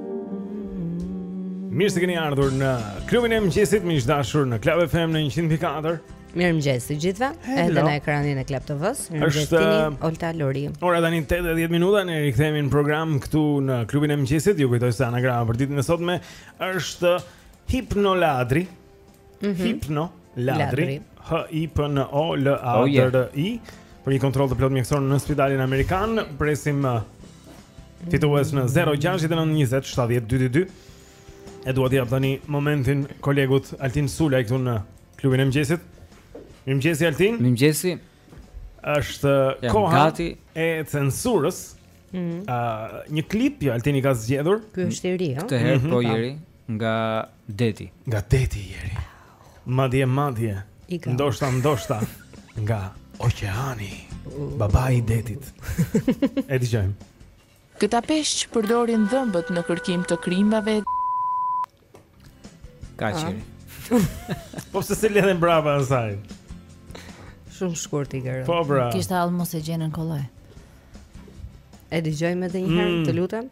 Mirë se keni ardhur në klubin e mëngjesit, miq të dashur në Club FM në 104. Mirë mëngjes të gjithëve, edhe në ekranin e Club TV-s. Mirë mëngjes dhe ty, Olta Lori. Ora tani 8:10 minuta, ne rikthehemi në program këtu në klubin e mëngjesit. Ju kujtoj se anagrama për ditën e sotme është Hipnoladri. mm -hmm. Hipno Ladri H I P N O L A D oh, yeah. R I për një kontroll të plotë mjekësor në spitalin amerikan presim uh, fitues në 0692070222 e dua të jap tani momentin kolegut Altin Sulaj këtu në klubin e mëngjesit Mirëmëngjesi Altin Mirëmëngjesi është uh, koha gati. e censurës mm -hmm. uh, një klip që Altini ka zgjedhur ky është i ri ha këtë herë mm -hmm, po i ri Nga deti. Nga deti i ri. Madje madje. Ndoshta ndoshta nga oqeani. Babai i detit. E dëgjojmë. Këta peshq përdorin dhëmbët në kërkim të krimbave. Kaçeri. Po pse se lidhen brapa asaj? Shumë shkurt i ke rënë. Po bra. Kishte hall mos e gjenën kollaj. E dëgjojmë edhe një herë, mm. të lutem.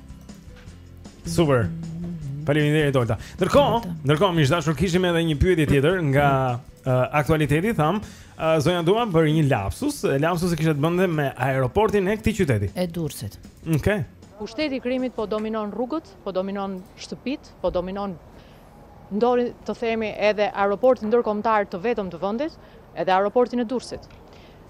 Super. Faleminderit Olta. Ndërkohë, ndërkohë miq të dashur kishim edhe një pyetje tjetër nga uh, aktualiteti, thamë, uh, zonja Duma bëri një lapsus, lapsusi kishte të bënte me aeroportin e kujt qyteti. E Durrësit. Okej. Okay. Pushteti i krimit po dominon rrugët, po dominon shtëpitë, po dominon do ti të themi edhe aeroportin ndërkombëtar të vetëm të vendit, edhe aeroportin e Durrësit.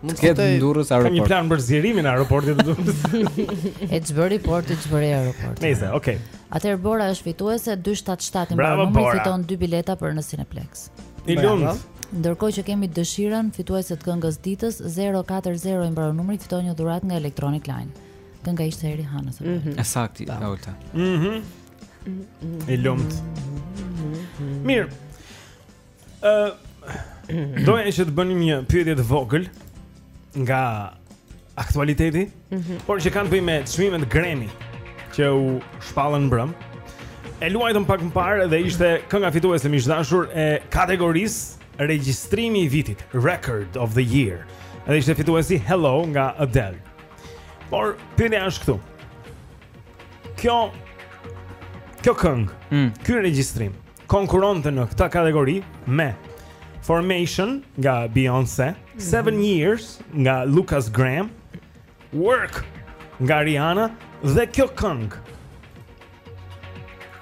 Mund të ketë në Durrës aeroport. Ka një plan për zgjerimin e aeroportit të Durrës. E ç'bëri porti, ç'bëri aeroport. Nëse, okay. Atëherë Bora është fituese 277 i mbaron numri fiton dy bileta për në Cineplex. I lumtë. Ndërkohë që kemi Dëshirën fituese të këngës së ditës 040 i mbaron numri fiton një dhuratë nga Electronic Line. Kënga ishte e Rihannës. Mm -hmm. E saktë, Olta. Mhm. Mm I lumtë. Mirë. Ë doja që të bënim një pyetje të vogël nga aktualiteti, mm -hmm. por që kanë të bëjë me çmimet Grammy që u shpallën mbrëm. E luajtëm pak më parë dhe ishte kënga fituese miq të dashur e kategorisë regjistrimi i vitit, record of the year. Dhe ishte fituesi Hello nga Adele. Por pyetja është këtu. Kjo kjo këngë, mm. ky regjistrim konkuronte në këtë kategori me Formation nga Beyoncé, mhm. Seven mm -hmm. Years nga Lucas Graham, Work nga Rihanna dhe kjo këngë.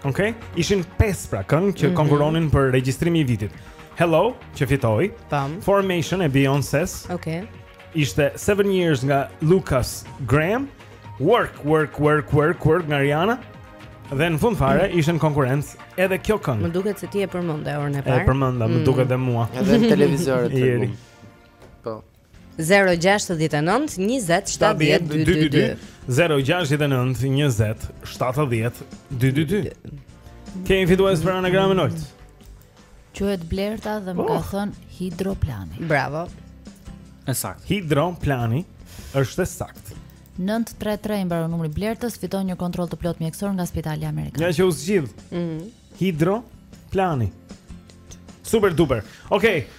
Okej, okay? ishin pesë pra këngë që mm -hmm. konkuronin për regjistrimi i vitit. Hello, që fitoi. Tam. Formation e Beyoncé. Okej. Okay. Ishte Seven Years nga Lucas Graham Work, work, work, work, work nga Rihanna. Dhe në fund fare mm. ishte në konkurrencë edhe kjo këngë. Më duket se ti e përmende orën e parë. E përmenda, mm. më duket edhe mua. Edhe në televizor të gjumë. Po. 069 20 70 222 069 20 70 222 Kemi fitues për anagramën Olt. Quhet Blerta dhe më ka oh. thënë hidroplani. Bravo. E saktë. Hidroplani është e saktë. 933 i mbaron numri Blertës, fiton një kontroll të plotë mjekësor nga Spitali Amerikan. Ja që u zgjidh. Mhm. Hidroplani. Super duper. Okej. Okay.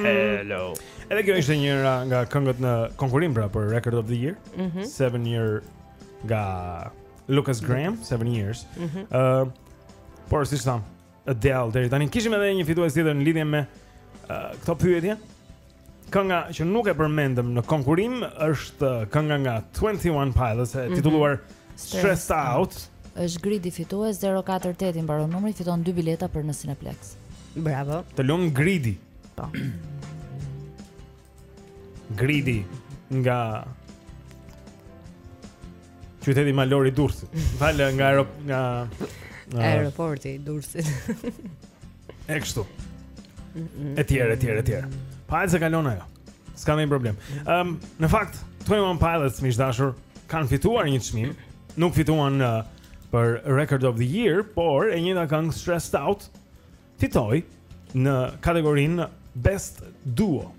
Hello. Edhe kjo ishte njëra nga këngët në konkurrim pra për Record of the Year. 7 mm -hmm. year nga Lucas Graham, 7 years. Ëh, mm -hmm. uh, por siç thamë, Adele deri tani kishim edhe një fitues tjetër në lidhje me uh, këto pyetje. Kënga që nuk e përmendëm në konkurim është kënga nga 21 Pilots e mhm. titulluar mm -hmm. Stressed Out. Është Gridi fitues 048 i mbaron numri, fiton dy bileta për në Cineplex. Bravo. Të lum Gridi. Po. Gridi nga Qyteti malor i Durrësit. Fal nga aero, nga nga aeroporti i Durrësit. E kështu. Etj, etj, etj. Pa se kalon ajo. S'ka ndonjë problem. Ëm, në fakt, 21 Pilots miq të dashur kanë fituar një çmim. Nuk fituan uh, për Record of the Year, por e njëjta këngë Stressed Out fitoi në kategorinë Best Duo.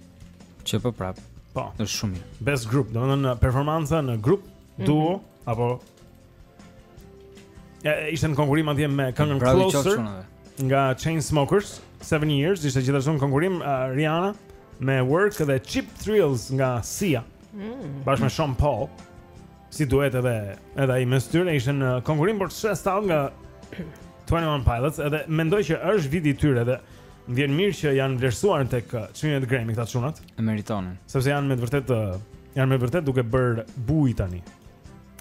Që po prap. Po. Është shumë mirë. Best Group, domethënë performanca në grup, mhm. duo mm -hmm. apo Ja, ishte në konkurim atje me këngën Closer nga Chainsmokers, 7 Years, ishte gjithashtu në konkurim uh, Rihanna me Work dhe Cheap Thrills nga Sia. Mm. Bashkë me Sean Paul. si duhet edhe edhe ai mes tyre ishte në konkurrim për Stressed Out nga 21 Pilots, edhe mendoj që është viti i tyre dhe më vjen mirë që janë vlerësuar tek uh, çmimet Grammy këta çunat. E meritonin, sepse janë me të vërtetë uh, janë me të vërtetë duke bërë buj tani.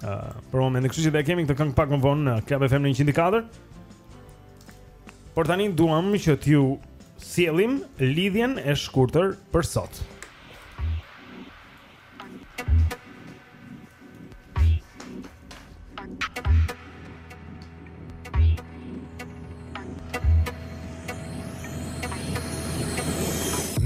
Ë, për momentin, kështu që e kemi këtë këngë pak më vonë në Club FM në 104. Por tani duam që t'ju sjellim lidhjen e shkurtër për sot.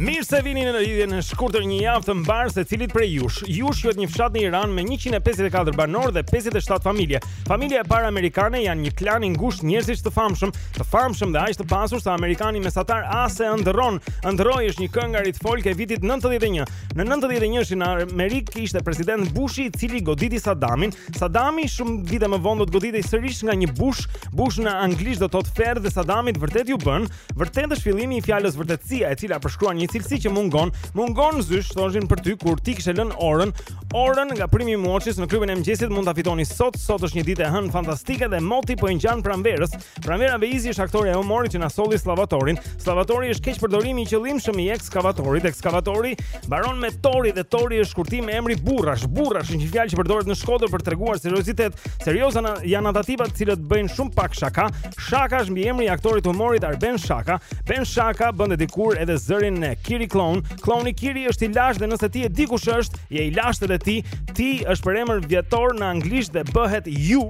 Mirë se vini në lidhjen e shkurtër një javë të mbarë secilit prej jush. Jush quhet një fshat në Iran me 154 banorë dhe 57 familje. Familja e parë amerikane janë një klan i ngushtë njerëzish të famshëm, të famshëm dhe aq të pasur sa amerikani mesatar as e ëndrron. Ëndrroi është një këngë e Ritfolk e vitit 91. Në 91 në Amerikë ishte president Bushi i cili goditi Sadamin. Sadami shumë vite më vonë do të goditej sërish nga një Bush. Bush në anglisht do të thotë ferr dhe Sadamit vërtet iu bë. Vërtet është fillimi i fjalës vërtetësia e cila përshkruan një cilësi që mungon. Mungon zysh thoshin për ty kur ti kishe lënë orën. Orën nga Primi Moçës në klubin e mëngjesit mund ta fitoni sot. Sot është një ditë e hënë fantastike dhe moti po i ngjan pranverës. Pranvera Veizi është aktorja e humorit që na solli Sllavatorin. Sllavatori është keqpërdorimi i qëllimshëm i ekskavatorit. Ekskavatori mbaron me tori dhe tori është shkurtim emri burrash. Burrash është një fjalë që përdoret në Shkodër për treguar seriozitet. Serioza janë ata tipat të cilët bëjnë shumë pak shaka. Shaka është mbiemri i aktorit të humorit Arben Shaka. Ben Shaka bënte dikur edhe zërin e Kiri Clown. Clowni Kiri është i lashtë dhe nëse ti e di kush është, je i lashtë edhe ti. Ti është përemër vetor në anglisht dhe bëhet you.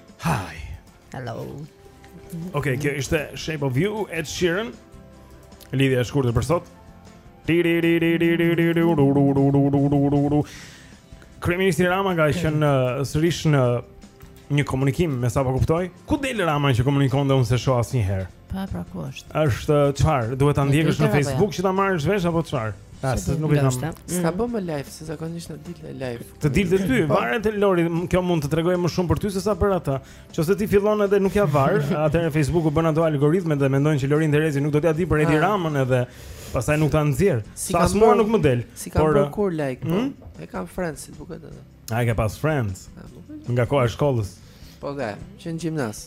Hi. Hello. Okej, okay, kjo ishte Shape of You Ed Sheeran. Lidhja e shkurtër për sot. Kryeministri Rama ka qenë uh, sërish në një komunikim, me sa po kuptoj. Ku del Rama që komunikon dhe unë s'e shoh asnjëherë? Pa, pra ku është? Është uh, çfarë? Duhet ta ndjekësh në Facebook që ta marrësh vesh apo çfarë? As nuk e kam. S'ka mm. bë më live, se zakonisht më dilte live. Të dilte ty, po. varet Lori, kjo mund të tregojë më shumë për ty se sa për atë. Qoftë se ti fillon edhe nuk ia var, atëherë Facebooku bën ato algoritme dhe mendojnë që Lori Nderezi nuk do t'ia dijë për Edi ah. Ramën edhe pastaj nuk ta nxjerr. Se as mua nuk më del. S'i kam bërë uh, kurrë like, po. Hmm? E kam friends, duket edhe. E ke pas friends? Nga koha e shkollës. Po ka, që në gjimnaz.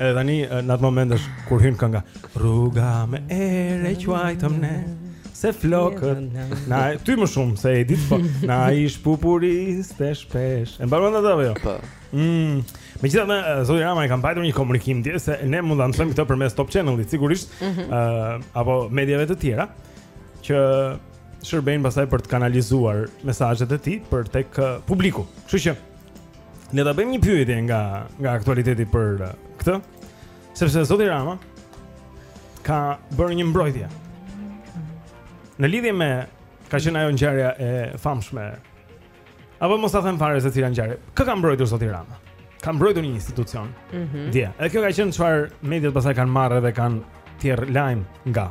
Edhe tani në atë moment është kur hyn kënga Rruga me erë e quajtëm, ne Se flokët na, Ty më shumë se Edit po, Na i shpupuriste shpesh E mbaruan dhe të dhe jo? Po mm, Megjithatë, zoti Rama ka mbajtur një komunikim tje Se ne mund ta mësojmë këtë përmes Top Channel Sigurisht mm -hmm. uh, Apo mediave të tjera Që shërbejnë pastaj për të kanalizuar mesazhet e tij për tek uh, publiku. Kështu që le ta bëjmë një pyetje nga nga aktualiteti për uh, këtë, sepse zoti Rama ka bërë një mbrojtje. Në lidhje me ka qenë ajo ngjarja e famshme Apo mos ta them fare se cila ngjarje. Kë ka mbrojtur zoti Rama? Ka mbrojtur një institucion. Mhm. Mm Dje. Edhe kjo ka qenë çfarë mediat pastaj kanë marrë dhe kanë tjerrë lajm nga.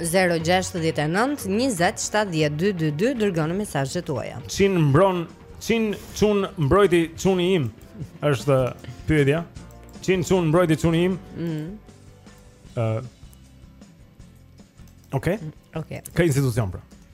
069 20 70 222 dërgoni mesazhet tuaja. Çin mbron, çin çun mbrojti çuni im. Është pyetja. Çin çun mbrojti çuni im. Mhm. Ë. Okej. Okej. Ka institucion pra.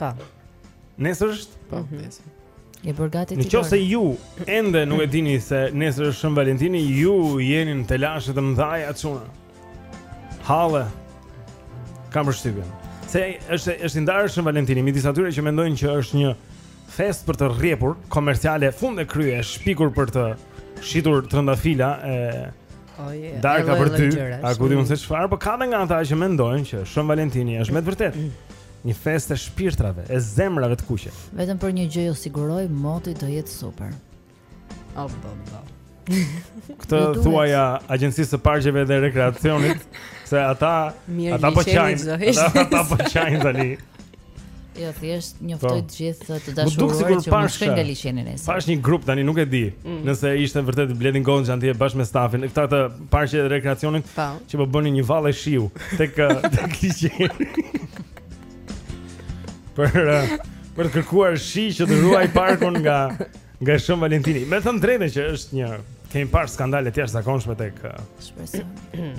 Po. Nesër është? Po, mhm. nesër. E bëre gati ti. Nëse ju ende nuk e dini se nesër është Shën Valentini, ju jeni në telashe të mëdha çuna. Halle. Kam përshtypjen. Se është është i ndarë Shën Valentini midis atyre që mendojnë që është një festë për të rrjepur, komerciale fund e krye, shpikur për të shitur trëndafila e Darka për dy. A ku di unë se çfarë, po ka dhe nga ata që mendojnë që Shën Valentini është me të vërtetë një festë e shpirtrave, e zemrave të kuqe. Vetëm për një gjë ju siguroj, moti do jetë super. Oh, bo, bo. Këtë thuaja agjencisë së parqeve dhe rekreacionit, se ata ata po qajnë. Ata po qajnë tani. Jo, thjesht njoftoj po. të gjithë të të dashuruar që mund të shkojnë nga liqeni nesër. Pashë një grup tani nuk e di, mm. nëse ishte vërtet Blendi Gonxhja bashkë me stafin, këta të parqe dhe rekreacionit po. që po bënin një valle shiu tek tek liqeni. për uh, për të kërkuar shi që të ruajë parkun nga nga Shën Valentini. Me thënë të drejtën që është një kemi parë skandale të jashtëzakonshme tek uh, shpresoj.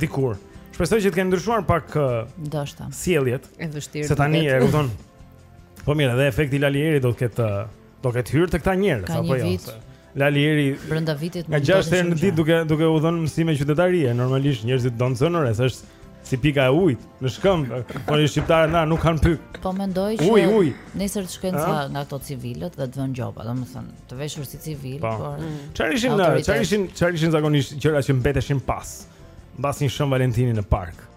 Dikur. Shpresoj që të kenë ndryshuar pak uh, ndoshta. Sjelljet. E vështirë. Se tani e kupton. Po mirë, edhe efekti Lali Eri do të ketë do të ketë hyrë te këta njerëz apo jo. Lali Eri brenda vitit më. Nga 6 herë në ditë duke duke u dhënë mësime qytetarie, normalisht njerëzit do nxënë, se është si pika e ujit në shkëmb. Po shqiptarët nuk kanë pyk. Po mendoj që uj, uj. nesër të shkojnë ca nga ata civilët dhe të vënë gjoba, domethënë, të veshur si civil, po. por mm. çfarë ishin, çfarë ishin, çfarë ishin zakonisht gjëra që mbeteshin pas? Mbas një Shën Valentini në park.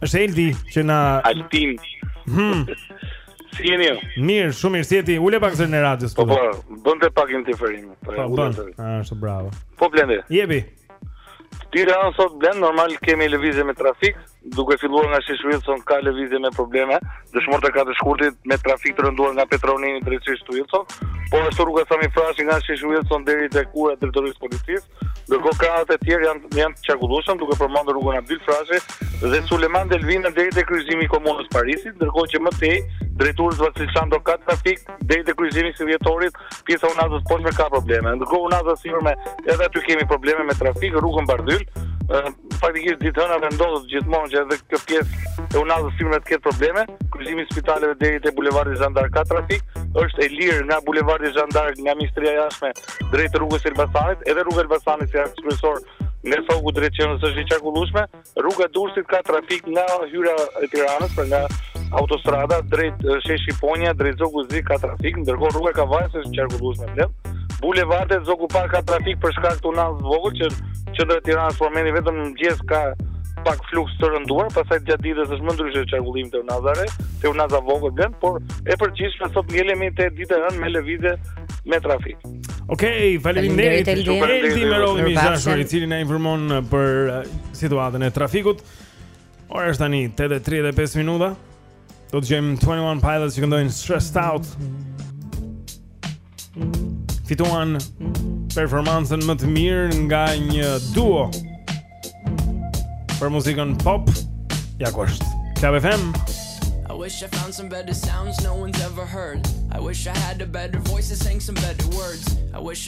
Është Eldi që na Altin. Hm. Si jeni ju? Mirë, shumë mirë. Si je ti? Ule pak zërin e radios. Po, po, bënte pak interferime. Po, po bën. Është bravo. Po Blendi. Jepi. Tirana sot Blend, normal kemi lëvizje me trafik, duke filluar nga Sheshi Wilson ka lëvizje me probleme, Dëshmorët e katër shkurtit me trafik të rënduar nga Petro Nini drejt Sheshit Wilson, po ashtu rruga Sami Frashëri nga Sheshi Wilson deri te ura e drejtorisë policisë, Ndërkohë krahët e tjerë janë janë të qarkullueshëm duke përmendur rrugën Abdyl Frashëri dhe mhm. Sulejman Delvina deri te kryqëzimi i Komunës së Parisit, ndërkohë që më tej drejt urës Vasil Shanto ka trafik deri te kryqëzimi i Sivjetorit, pjesa unaza poshtme ka probleme. Ndërkohë unaza e sipërme edhe aty kemi probleme me trafik rrugën Bardhyl, Faktikisht ditëve të hëna ndodh gjithmonë që edhe kjo pjesë e unazës sipërme të ketë probleme, kryqëzimi i spitaleve deri te bulevardi Zhan d'Ark ka trafik, është e lirë nga bulevardi Zhan d'Ark nga Ministria e Jashtme drejt rrugës Elbasanit, edhe rruga e Elbasanit si aks kryesor nga fogu drejt qendrës është e qarkullueshme, rruga e Durrësit ka trafik nga hyrja e Tiranës, për nga autostrada drejt sheshit Shqiponja, drejt Zogut Zi ka trafik, ndërkohë rruga e Kavajës është e qarkullueshme, bulevardi Zogu i Parë ka trafik për shkak të unazës vogël që Qendra e Tiranës për momentin vetëm në mëngjes ka pak fluks të rënduar, pastaj gjatë ditës është më ndryshe qarkullimi te unaza e re, te unaza vogël blen, por e përgjithshme sot ngelemi te ditë e hënë me lëvizje me trafik. Okej, okay, faleminderit. Eldi me rolin e dashur, i cili na informon për uh, situatën e trafikut. Ora është tani 8:35 minuta. Do dëgjojmë 21 Pilots që këndojnë Stressed Out Fituan performancën më të mirë nga një duo Për muzikën pop Ja ku është Club FM I wish I found some better sounds no one's ever heard I wish I had a better voice that sang some better words I wish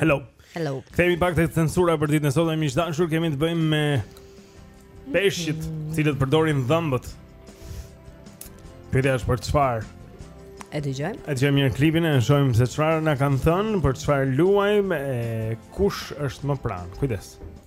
Hello. Hello. Kthehemi pak te censura për ditën e sotme, miq të dashur, kemi të bëjmë me peshqit, të cilët përdorin dhëmbët. Pyetja është për çfarë? E dëgjojmë. E dëgjojmë një klipin e shohim se çfarë na kanë thënë, për çfarë luajmë e kush është më pranë. Kujdes. Kujdes.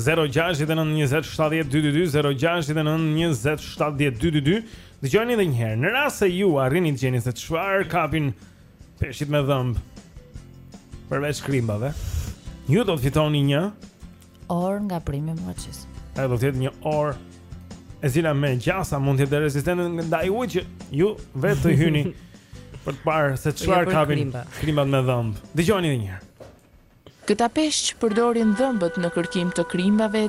Zero gjashtëdhjetë e nëntë njëzet shtatëdhjetë dy dy dy Zero gjashtëdhjetë e nëntë njëzet shtatëdhjetë dy dy dy Dëgjojeni edhe njëherë Në rast se ju arrini të gjeni se çfarë kapin peshqit me dhëmbë Përveç krimbave Ju do të fitoni një orë nga primi moçis. Ai do të jetë një orë e cila me gjasa mund të jetë rezistente ndaj ujit daj që ju vetë të hyni për të parë se çfarë kapin krimbat me dhëmbë. Dëgjojeni edhe një herë. Këta peshq përdorin dhëmbët në kërkim të krimbave.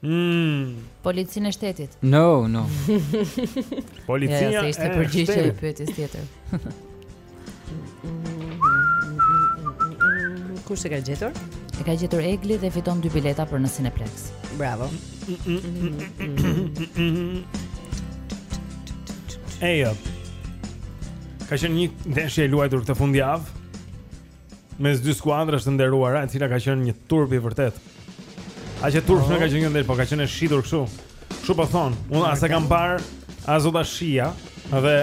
Mm. Policinë e shtetit. No, no. Policia. Ja, se ishte përgjigje e pyetjes tjetër. Kush e ka gjetur? E ka gjetur Egli dhe fiton dy bileta për në Cineplex. Bravo. Ej. Ka qenë një ndeshje e luajtur këtë fundjavë. mes dy skuadrash të nderuara, e cila ka qenë një turp i vërtet. Aq turp shumë ka qenë ndër, po ka qenë shitur kështu. Kështu po thon, unë as e kam parë as do ta shija, edhe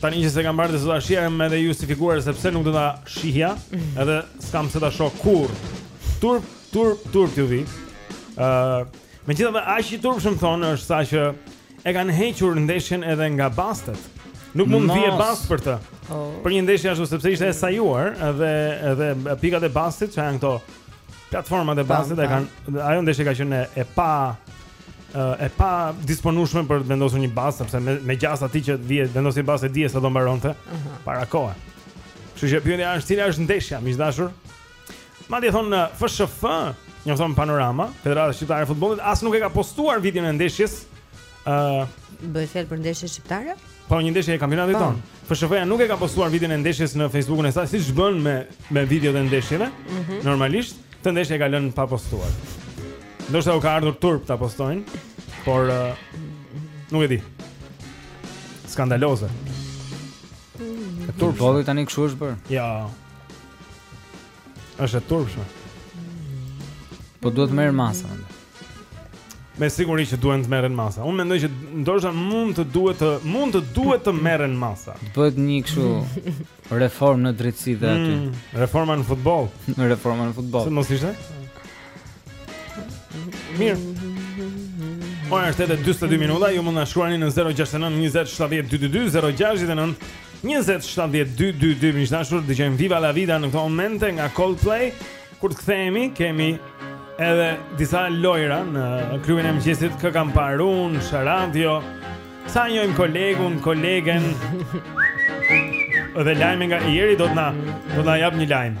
tani që s'e kam parë as do ta shija, më e justifikuar se pse nuk do ta shija, edhe s'kam se ta shoh kurr. Turp, turp, turp ju vij. Ëh, uh, megjithatë aq i turpshëm thon është sa që E kanë hequr ndeshjen edhe nga bastet. Nuk mund të vije bast për të. Oh. Për një ndeshje ashtu sepse ishte e sajuar dhe edhe pikat e bastit që janë këto platformat e bastit e kanë ajo ndeshje ka qenë e pa e pa disponueshme për të vendosur një bast sepse me, me gjasa aty që vije vendosje bast e dije sa do mbaronte uh -huh. para kohe. Kështu që pyetja është cila është ndeshja, miq të dashur? Madje thon në FSHF, njofton Panorama, Federata Shqiptare e Futbollit, as nuk e ka postuar videon e ndeshjes. ë uh, Bëhet fjalë për ndeshje shqiptare? Po një ndeshje e kampionatit po. ton. FSHF-ja nuk e ka postuar videon e ndeshjes në Facebookun e saj, siç bën me me videot e ndeshjeve. Mm -hmm. Normalisht, këtë ndeshje e ka lënë pa postuar. Ndoshta u ka ardhur turp ta postojnë, por uh, nuk e di. Skandaloze. Mm -hmm. Turp, po tani kshu është bër. Jo. Ja. Është e turpshme. Po duhet të merren masa. Me siguri që duhen të merren masa. Unë mendoj që ndoshta mund të duhet të mund të duhet të merren masa. Të bëhet një kështu reformë në drejtësi dhe aty. Mm, reforma në futboll. Në reforma në futboll. Se mos ishte? Mirë. Ora është edhe 42 minuta, ju mund të na shkruani në 069 20 70 222 069 20 70 222 miq të dashur, dëgjojmë Viva la Vida në këto momente nga Coldplay. Kur të kthehemi, kemi edhe disa lojra në Klubin e Mëngjesit kë kam parë unë, Sharadio. Sa njojmë kolegun, kolegen. Dhe lajme nga Eri do të na do të na japë një lajm.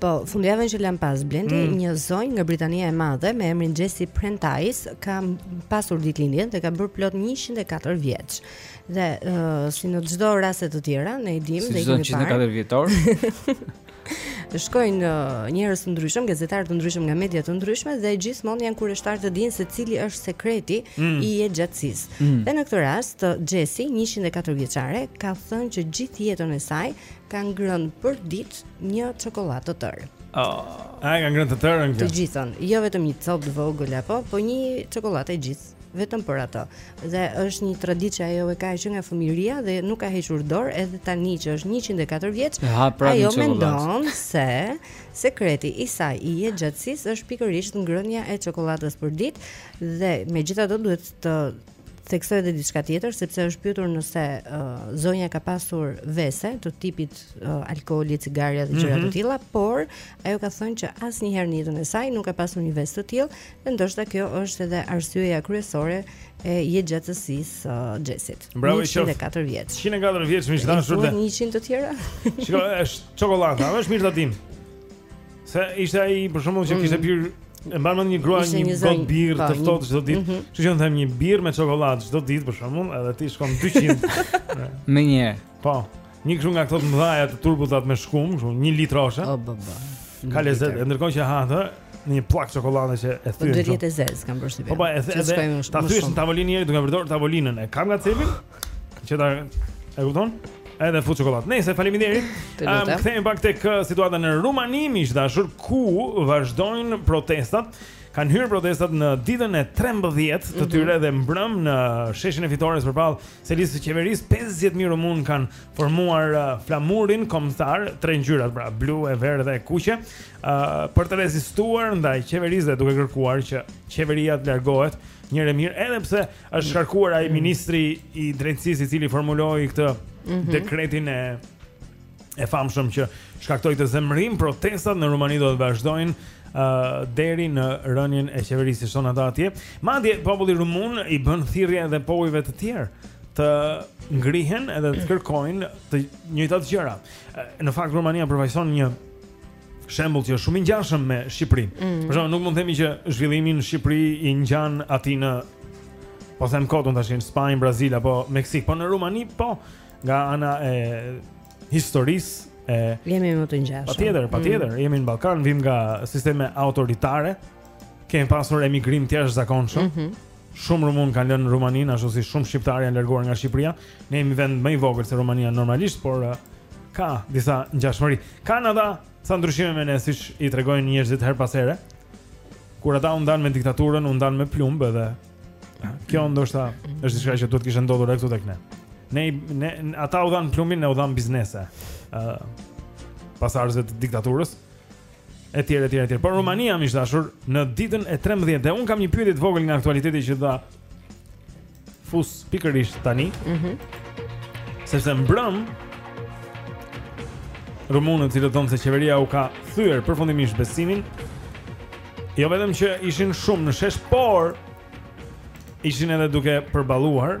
Po, fundjavën që lamë pas Blendi, mm. një zonjë nga Britania e Madhe me emrin Jessie Prentice ka pasur ditëlindjen dhe ka bërë plot 104 vjeç. Dhe uh, si në çdo raste të tjera, ne i dimë si dhe i kemi parë. 104 vjetor. Shkojnë uh, njerëz të ndryshëm, gazetarë të ndryshëm nga media të ndryshme dhe gjithmonë janë kureshtarë të dinë se cili është sekreti mm. i jetëgjatësisë. Mm. Dhe në këtë rast, Jessie, 104 vjeçare, ka thënë që gjithë jetën e saj ka ngrënë për ditë Një çokollatë të tërë. Oh. A e ka ngrënë të tërën kjo? Të gjithën, jo vetëm një copë të vogël apo, po një çokollatë e gjithë vetëm për ato. Dhe është një traditë që ajo e ka që nga fëmijëria dhe nuk ka hequr dorë edhe tani që është 104 vjeç. Pra ajo mendon se sekreti i saj i jetëgjatësisë është pikërisht ngrënia e çokollatës për ditë dhe megjithatë duhet të theksoj edhe diçka tjetër sepse është pyetur nëse uh, zonja ka pasur vese të tipit uh, alkooli, cigaria dhe gjëra mm -hmm. të mhm. tilla, por ajo ka thënë që asnjëherë në jetën e saj nuk ka pasur një ves të tillë, dhe ndoshta kjo është edhe arsyeja kryesore e jetëgjatësisë së uh, Xhesit. 104 vjeç. 104 vjeç më zgjashur dhe 100 të tjera. Shikoj, është çokoladë, është mirë ta dim. Se ishte ai përshkrim që kishte mm. pirë e mban mend një grua një, një gotë birrë të ftohtë çdo ditë. Mhm. Kështu që unë them një birrë me çokoladë çdo ditë për shkakun, edhe ti shkon 200. Me një. Po. Një kështu nga këto të mëdha të turbullta me shkum, kështu 1 litroshe. Po, po, po. Ka lezet, e ndërkohë që ha atë, në një pllakë çokollatë që e thyen. Do të jetë e zezë, kam bërë si. Po, po, e thyen. Ta thyesh në tavolinë njëri duke përdorur tavolinën. E kam nga cepin? Që ta, e kupton? Edhe fut çokoladë. Nëse faleminderit. Ehm um, kthehemi pak tek uh, situata në Rumani, miq të dashur, ku vazhdojnë protestat. Kanë hyrë protestat në ditën e 13 të mhm. tyre dhe mbrëmë në sheshin e Fitores përballë selisë së qeverisë 50000 rumunë kanë formuar uh, flamurin kombëtar tre ngjyrat, pra blu, e verdhë dhe e kuqe, uh, për të rezistuar ndaj qeverisë dhe duke kërkuar që qeveria të largohet njëherë e mirë, edhe pse Është shkarkuar ai ministri i drejtësisë i cili formuloi këtë mhm. dekretin e e famshëm që shkaktoi këtë zemërim, protestat në Rumani do të vazhdojnë uh, deri në rënien e qeverisë, thonë ata atje. Madje populli rumun i bën thirrje edhe popujve të tjerë të ngrihen edhe të kërkojnë të njëjtat gjëra. Në fakt Rumania përfaqëson një shembull që është shumë i ngjashëm me Shqipërinë. Mm. Për shembull, nuk mund të themi që zhvillimi në Shqipëri i ngjan atij në po them kot mund ta shohim Spanjë, Brazil apo Meksikë, po në Rumani po nga ana e historisë e jemi më të ngjashëm. Patjetër, patjetër, mm. jemi në Ballkan, vijmë nga sisteme autoritare. Kemi pasur emigrim të jashtëzakonshëm. Mm -hmm. Shumë rumunë kanë lënë Rumaninë, ashtu si shumë shqiptarë janë larguar nga Shqipëria. Ne jemi vend më i vogël se Rumania normalisht, por eh, ka disa ngjashmëri. Kanë disa ndryshime me ne, siç i tregojnë njerëzit herë pas here. Kur ata u ndanë me diktaturën, u ndanë me plumb edhe. eh, Kjo ndoshta është diçka që duhet kishte ndodhur edhe këtu tek ne. Ne, i- ne ata u dhanë plumbin, ne u dhamë biznese. ë pasardhësve të diktaturës. etj etj etj. Por Rumania miq të dashur në ditën e 13 dhe unë kam një pyetje të vogël nga aktualiteti që do ta fus pikërisht tani. Mhm. Mm Sepse mbrëmë rumunët të cilët thonë se qeveria u ka thyer përfundimisht besimin. Jo vetëm që ishin shumë në shesh, por ishin edhe duke përballuar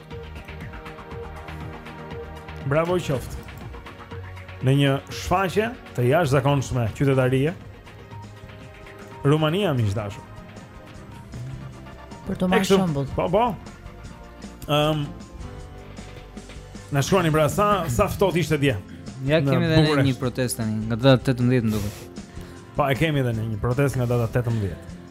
Bravo i qoftë. Në një shfaqje të jashtëzakonshme qytetarie, Rumania, miq të dashur. Për të marrë shembull. Po, po. Ehm. Um, Na shkruani pra sa sa ftohtë ishte dje. Ja kemi edhe ne një protestë tani, nga data 18 më duket. Po e kemi edhe ne një protestë nga data 18.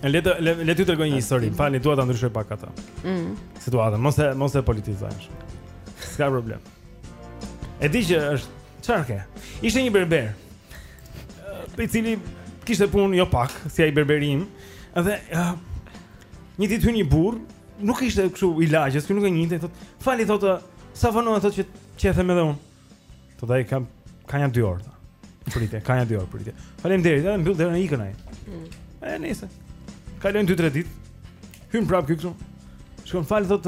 Le t'ju, le t'ju tregoj një histori. Fal, dua ta ndryshoj pak atë. Ëh. Mm. Situatën, mos e mos e politizojmë. S'ka problem. E di që është çfarë ke. Ishte një berber. I cili kishte punë jo pak, si ai berberi im, dhe uh, një ditë hyn një burrë, nuk ishte kështu i lagjës, që nuk e njihte, thotë, "Fali thotë, sa vonon thotë që të qethem edhe unë." Thotë ai kam ka nja 2 orë. Pritje, ka nja 2 orë pritje. Faleminderit, edhe mbyll derën ikën ai. Mm. E nejse. Kalojnë 2-3 ditë. Hyn prap ky. Shoku fal thot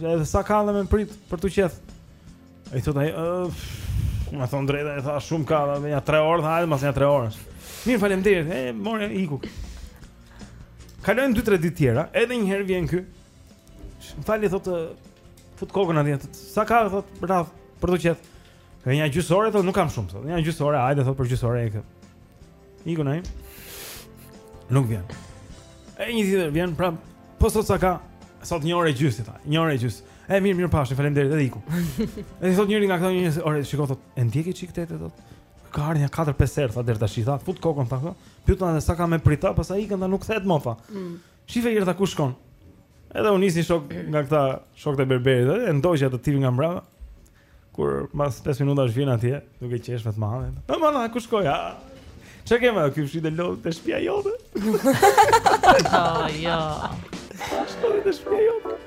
edhe sa ka dhe me prit për të qeth. Ai thot ai, me thënë të drejtën tha shumë ka, ka nja 3 orë, hajde mbas nja 3 orësh. Mirë, faleminderit. E mori iku. Kalojnë 2-3 ditë tjera, edhe një herë vjen ky. Më fal thot fut kokën atje. Sa ka thot rradh për të qeth. Ka një gjysmë ore thot nuk kam shumë thot. Një gjysmë ore, hajde thot për gjysmë ore këtu. Ikën ai. Nuk vjen. E një ditë tjetër vjen prap. Po sot sa ka? Sot një orë e gjysmë thot. Një orë e gjysmë. E mirë, mirupafshim, faleminderit edhe iku. E thot njërit nga këta një, ore, shikoje thot, e ndiqe një çik këtë thot. Ka ardhur 4-5 herë thot deri tashi tha, fut kokën thot. Pyet edhe sa ka me prit tha, pastaj ikën tha nuk qethet më thot. Mm. Shife iher tha ku shkon? Edhe u nis një shok nga këta shokët e berberit, e ndoqi atë tipin nga mbrapa. Kur pas 5 minutash vjen atje, duke qesh me të madhe. Po ma ma, ku shkoi? Çka kemi? Ky fshi të lodh te shtëpia jote. Oh, jo. Shkoi te shtëpia jote.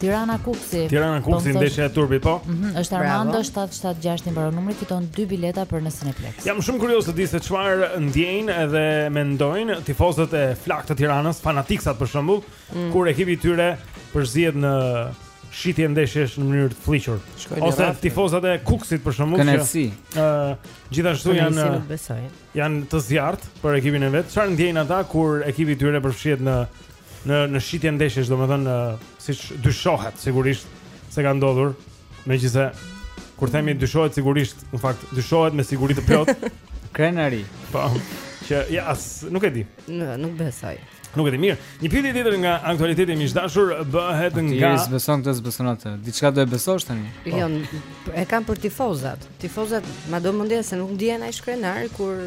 Tirana Kukësi. Tirana po Kukësi ndeshja e turpit, po? Mhm, mm është Armando 776 i mbaron numri, fiton dy bileta për në Cineplex. Jam shumë kurioz të di se çfarë ndjejnë edhe mendojnë tifozët e flaktë të Tiranës, fanatiksat për shembull, mm. kur ekipi i tyre përzihet në shitje ndeshjesh në mënyrë të fëlliqur. Ose tifozat e Kukësit për shembull, që ë uh, gjithashtu janë janë të zjarrtë për ekipin e vet. Çfarë ndjejnë ata kur ekipi i tyre përfshihet në në në shitje ndeshjesh, domethënë siç dyshohet sigurisht se ka ndodhur, megjithëse kur themi dyshohet sigurisht, në fakt dyshohet me siguri të plot. Krenari. Po. Që ja as nuk e di. Nuk, nuk besoj. Nuk e di mirë. Një pyetje tjetër nga aktualiteti miq të dashur bëhet po, nga Ti beson këtë, s'beson atë. Diçka do e besosh tani? Po. Jo, e kam për tifozat. Tifozat, ma do mendja se nuk ndjehen aq krenarë kur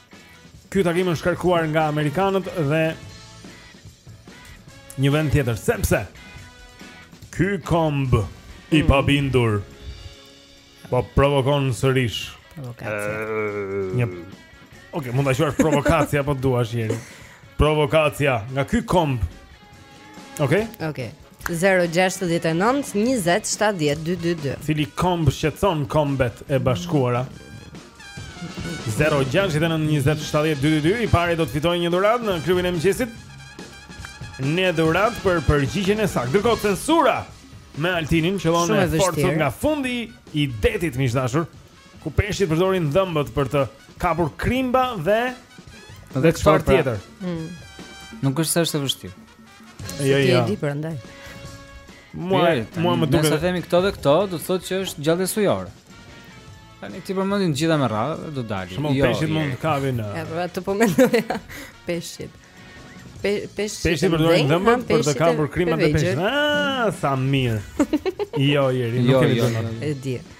Ky takim është kërkuar nga amerikanët dhe një vend tjetër, sepse ky komb i mm. pabindur po provokon sërish provokacion. Ëm, Ok, mund ta quash provokacion po të duash Jeri. Provokacion nga ky komb Okej? Okay? Okej. Okay. 069 20 70 222 Cili komb shqetëson kombet e bashkuara 069 20 70 222 I pari do të fitojë një dhuratë në klubin e miqësisë Një dhuratë për përgjigjen e saktë Ndërkohë censura Me Altinin qëllon fort sot nga fundi i detit miq të dashur ku peshqit përdorin dhëmbët për të kapur krimba dhe dhe çfarë pra. tjetër. Mm. Nuk është se është e vështirë. Jo, jo. Ti e di prandaj. Mua, mua më duket. Nëse themi këto dhe këto, do të thotë që është gjallesë ujore. Tani t'i përmendim të gjitha me radhë, do dalin. Shumë jo, peshqit mund të kapin. Ja, pra po mendoja peshqit. Pe, peshqit. Peshqit përdorin dhëmbët për të kapur krimbat e peshqit. Ah, sa mirë. Jo, Jeri, nuk jo, kemi jo, dhënë. Jo. E di.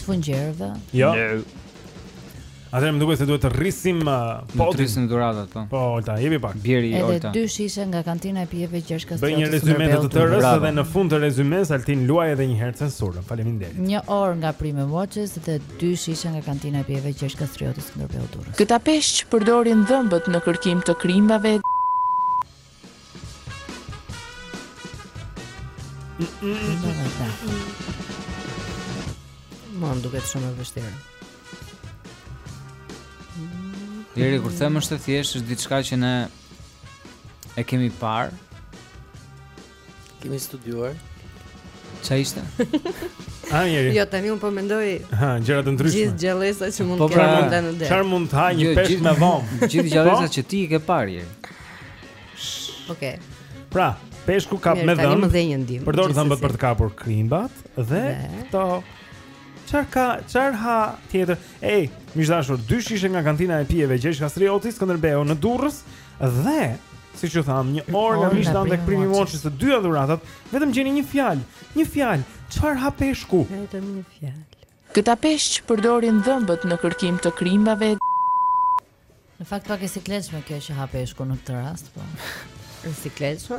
Sfungjerëve. Jo. Atëherë më duket se duhet të rrisim uh, po të rrisim dhuratat po. Po, Olta, jepi pak. Bjeri Edhe Olta. Edhe dy shishe nga kantina e pijeve Gjergj Kastrioti. Bëj një rezyme të tërës dhe në fund të rezymesë Altin luaj edhe një herë censurën. Faleminderit. Një orë nga Prime Watches dhe dy shishe nga kantina e pijeve Gjergj Kastrioti Skënderbeu Durrës. Këta peshq përdorin dhëmbët në kërkim të krimbave. Më duket shumë e vështirë Jeri, kur them është e thjeshtë, është diçka që ne e kemi parë Kemi studiuar. Ça ishte? Ah, Jeri. Jo, tani unë po mendoj. Ha, gjëra të ndryshme. Gjithë gjallesa që mund po, të pra, kenë mund në det. Çfarë mund të hajë një jo, peshk me dhëmbë? Gjithë po? gjallesa që ti i ke parë Jeri. Okej. Pra, peshku kap me dhëmbë. Tani më dhe një ndihmë. Përdor dhëmbët për të kapur krimbat dhe këto Çfarë ka, çfarë ha tjetër? Ej, miq të dashur, dy shishe nga kantina e pijeve Gjergj Kastrioti, Skënderbeu në Durrës, Dhe Siç ju thamë, një orë nga miqtë tanë te Prime Watches të dyja dhuratat, vetëm gjeni një fjalë, një fjalë, çfarë ha peshku? Vetëm një fjalë. Këta peshq përdorin dhëmbët në kërkim të krimbave. Në fakt pak e sikletshme kjo që ha peshku në këtë rast, po. E sikletshme?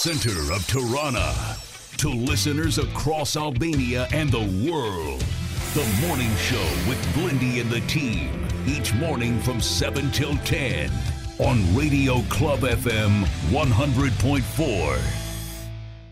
center of Tirana to listeners across Albania and the world. The morning show with Blindy and the team each morning from 7 till 10 on Radio Club FM 100.4.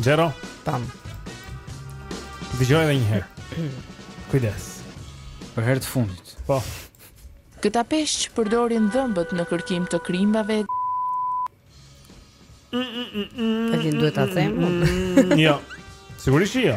Gjero Tam Dëgjoje edhe një herë Kujdes Për herë të fundit Po Këta peshq përdorin dhëmbët në kërkim të krimbave Tani duhet ta them unë. Jo. Sigurisht që jo.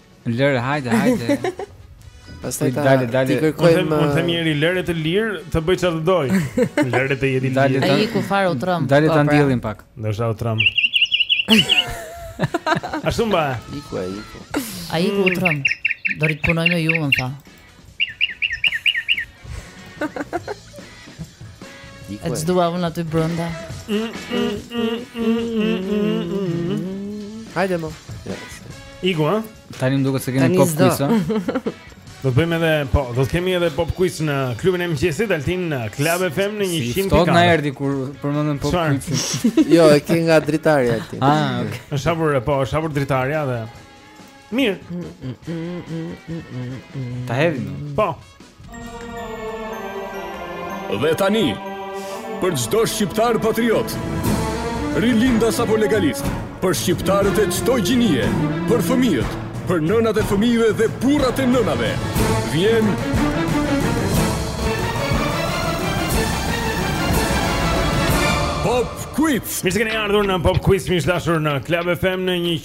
Lëre, hajde, hajde. Pastaj ta dale, dale. Kërkojmë më të miri lëre të lirë, të bëjë çfarë të dojë. Lëre të jetë i lirë. Ai iku fare u trëmb. Dale ta po, pra. ndjellim pak. Ndoshta u trëmb. Ashtu mba. Iku ai. Ai iku u trëmb. Do rri të punoj me ju, më tha. E të dua unë aty brënda Hajde mo Iku, ha? Tani më duket se kemi pop quiz, ha? Do të bëjmë edhe po, do të kemi edhe pop quiz në klubin e mëngjesit Altin në Club FM në 100.4. Si ftohtë na erdhi kur përmendën pop quiz. jo, e ke nga dritarja Altin. Ah, okay. Është hapur, po, është hapur dritarja dhe Mirë. Ta hedhim. Po. Dhe tani, për çdo shqiptar patriot, rilindas apo legalist, për shqiptarët e çdo gjinie, për fëmijët, për nënat e fëmijëve dhe burrat e nënave, vjen Pop Quiz. Mirë se keni ardhur në Pop Quiz, miq të dashur në Club FM në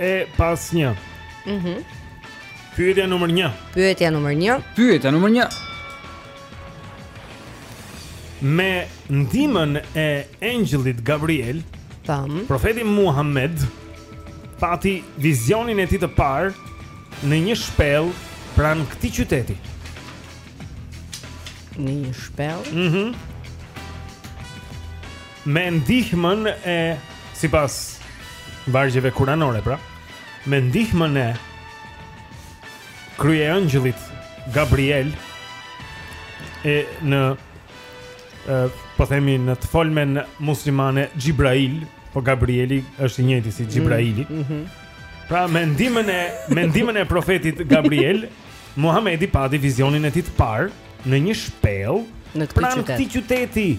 e pas një. Mhm. Mm Pyetja numër 1. Pyetja numër 1. Pyetja numër 1. Me ndihmën e engjëllit Gabriel, tam, profeti Muhammed pati vizionin e tij të parë në një shpellë pranë këtij qyteti. Në një shpellë? Mhm. Mm Me ndihmën e sipas vargjeve kuranore, pra, me ndihmën e kryeengjëllit Gabriel e në e, po themi në të folmen muslimane Xhibrail, po Gabrieli është i njëjti si Xhibraili. Mm -hmm. Pra me ndihmën e me ndihmën e profetit Gabriel, Muhamedi pati vizionin e tij të parë në një shpellë në këtë qytet. Pranë këtij qyteti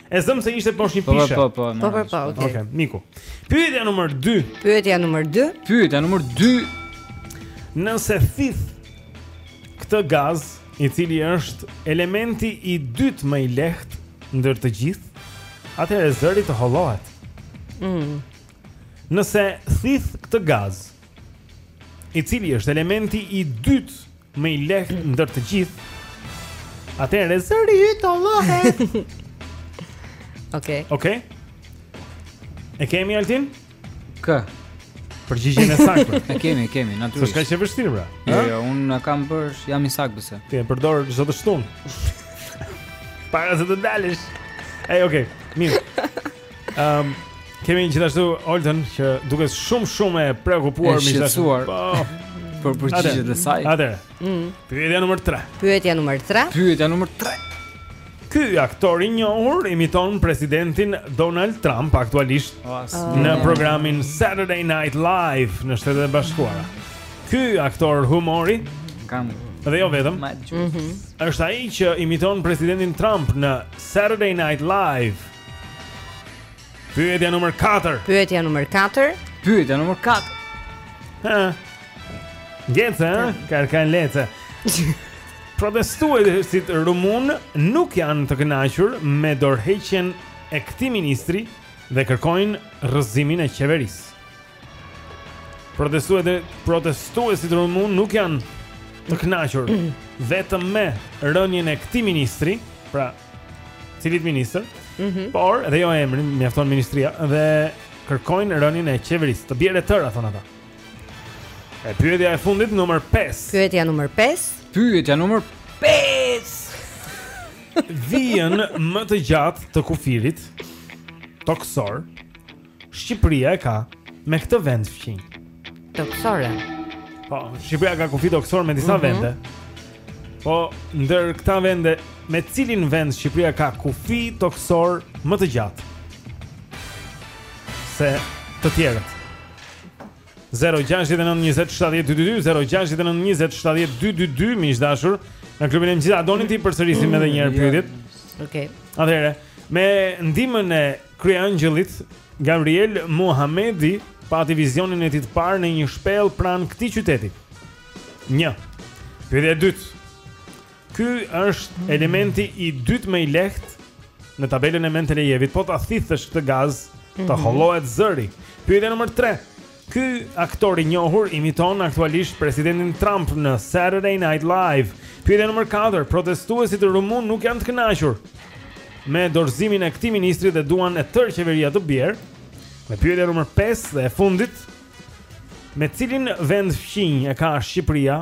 E zëm se ishte poshtë një po, pishe. Po, po, po. Po, po, okay. Okej, miku. Pyetja numër 2. Pyetja numër 2. Pyetja numër 2. Nëse thith këtë gaz, i cili është elementi i dytë më i lehtë ndër të gjithë, atëherë zëri të hollohet. Mm. Nëse thith këtë gaz, i cili është elementi i dytë Më i lehtë ndër të gjithë. Atëherë zëri yt hollohet. Okej. Okej. E kemi Altin? Kë? Përgjigjen e saktë. E kemi, e kemi, natyrisht. S'është kaq e vështirë pra. Jo, jo, unë kam bërë, jam i saktë se. Ti e përdor çdo të shtunë. Para se të dalësh. Ej, okay. Mirë. Ehm, um, kemi gjithashtu Oltën që duket shumë shumë e preokupuar me këtë. Po. Për përgjigjet e saj. Atë. Mhm. Pyetja numër 3. Pyetja numër 3. Pyetja numër 3. Ky aktor i njohur imiton presidentin Donald Trump aktualisht oh, në programin Saturday Night Live në Shtetet e Bashkuara. Ky aktor humori kam Dhe jo vetëm. Mm -hmm. Është ai që imiton presidentin Trump në Saturday Night Live. Pyetja numër 4. Pyetja numër 4. Pyetja numër 4. Ha. Gjece, ha? Ka ka lece. Protestuesit rumun nuk janë të kënaqur me dorëheqjen e këtij ministri dhe kërkojnë rrëzimin e qeverisë. Protestuesit protestuesit rumun nuk janë të kënaqur vetëm me rënien e këtij ministri, pra cilit ministër, mm -hmm. por edhe jo emrin, mjafton ministria dhe kërkojnë rënien e qeverisë. Të bjerë e tëra thonë ata. E pyetja e fundit numër 5. Pyetja numër 5. Pyetja numër 5. Vijën më të gjatë të kufirit tokësor Shqipëria e ka me këtë vend fqinj. Tokësore. Po, Shqipëria ka kufi tokësor me disa mm -hmm. vende. Po, ndër këta vende, me cilin vend Shqipëria ka kufi tokësor më të gjatë? Se të tjerët. 0692070222 0692070222 miq të dashur në klubin e mëngjesit a doni t'i përsërisim edhe një herë pyetjet? Okej. Okay. Atëherë, me ndihmën e Kryeengjëllit Gabriel Muhamedi pati vizionin e tij të parë në një shpellë pranë këtij qyteti. 1. Pyetja e dytë. Ky është elementi i dytë më i lehtë në tabelën e Mendelejevit. Po ta thithësh këtë gaz, të mhm. hollohet zëri. Pyetja nr. 3. Ky aktor i njohur imiton aktualisht presidentin Trump në Saturday Night Live. Pyetja nr. 4, protestuesit rumunë nuk janë të kënaqur me dorëzimin e këtij ministri dhe duan e tërë qeveria të bjerë. Dhe pyetja nr. 5 dhe e fundit, me cilin vend fqinj e ka Shqipëria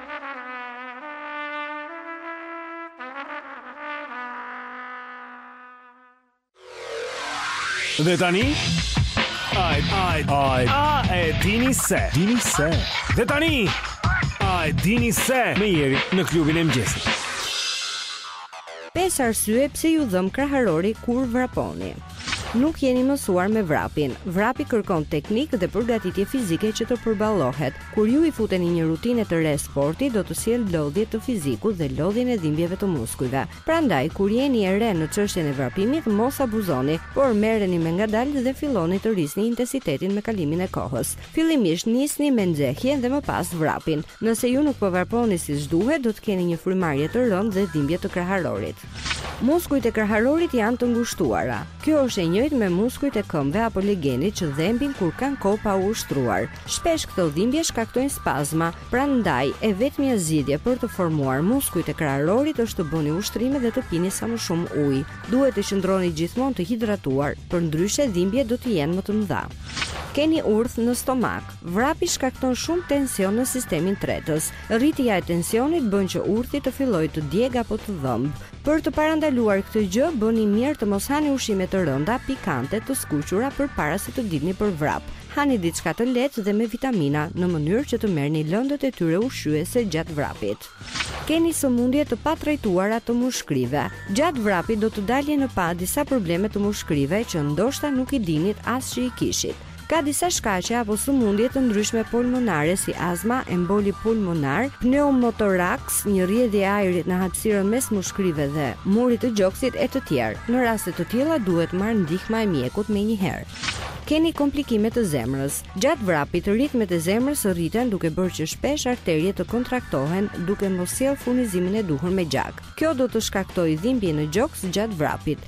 Dhe tani A a a a e dini se dini se Dhe tani A e dini se me Jerin në klubin e mëngjesit Pesë arsye pse ju dhemb kraharori kur vraponi Nuk jeni mësuar me vrapin. Vrapi kërkon teknikë dhe përgatitje fizike që të përballohet. Kur ju i futeni një rutine të re sporti do të sjellë lodhje të fizikut dhe lodhjen e dhimbjeve të muskujve. Prandaj, kur jeni e re në çështjen e vrapimit, mos abuzoni, por merreni me ngadalë dhe filloni të rrisni intensitetin me kalimin e kohës. Fillimisht nisni me nxehjen dhe më pas vrapin. Nëse ju nuk po vraponi siç duhet, do të keni një frymarrje të rëndë dhe dhimbje të kraharorit. Muskujt e kraharorit janë të ngushtuara. Kjo është e njëjtë me muskujt e këmbëve apo legenit që dhembin kur kanë kohë pa u ushtruar. Shpesh këto dhimbje shkaktojnë spazma, prandaj e vetmja zgjidhje për të formuar muskujt e kraharorit është të bëni ushtrime dhe të pini sa më shumë ujë. Duhet të qëndroni gjithmonë të hidratuar, përndryshe dhimbjet do të jenë më të mëdha. Keni urth në stomak. Vrapi shkakton shumë tension në sistemin tretës. Rritja e tensionit bën që urthi të fillojë të djegë apo të dhëmbë. Për të parandaluar këtë gjë, bëni mirë të mos hani ushqime të rënda, pikante, të skuqura përpara se të dilni për vrap. Hani diçka të lehtë dhe me vitamina, në mënyrë që të merrni lëndët e tyre ushqyese gjatë vrapit. Keni sëmundje të patrajtuara të mushkrive. Gjatë vrapit do të dalin në pah disa probleme të mushkrive që ndoshta nuk i dinit as që i kishit. Ka disa shkaqe apo sëmundje të ndryshme polmonare si azma, emboli pulmonar, pneumotoraks, një rrjedhje e ajrit në hapësirën mes mushkrive dhe murit të gjoksit e të tjerë. Në raste të tilla duhet marrë ndihma e mjekut menjëherë. Keni komplikime të zemrës. Gjatë vrapit ritmet e zemrës rriten duke bërë që shpesh arteriet të kontraktohen duke mos sjellë furnizimin e duhur me gjak. Kjo do të shkaktojë dhimbje në gjoks gjatë vrapit.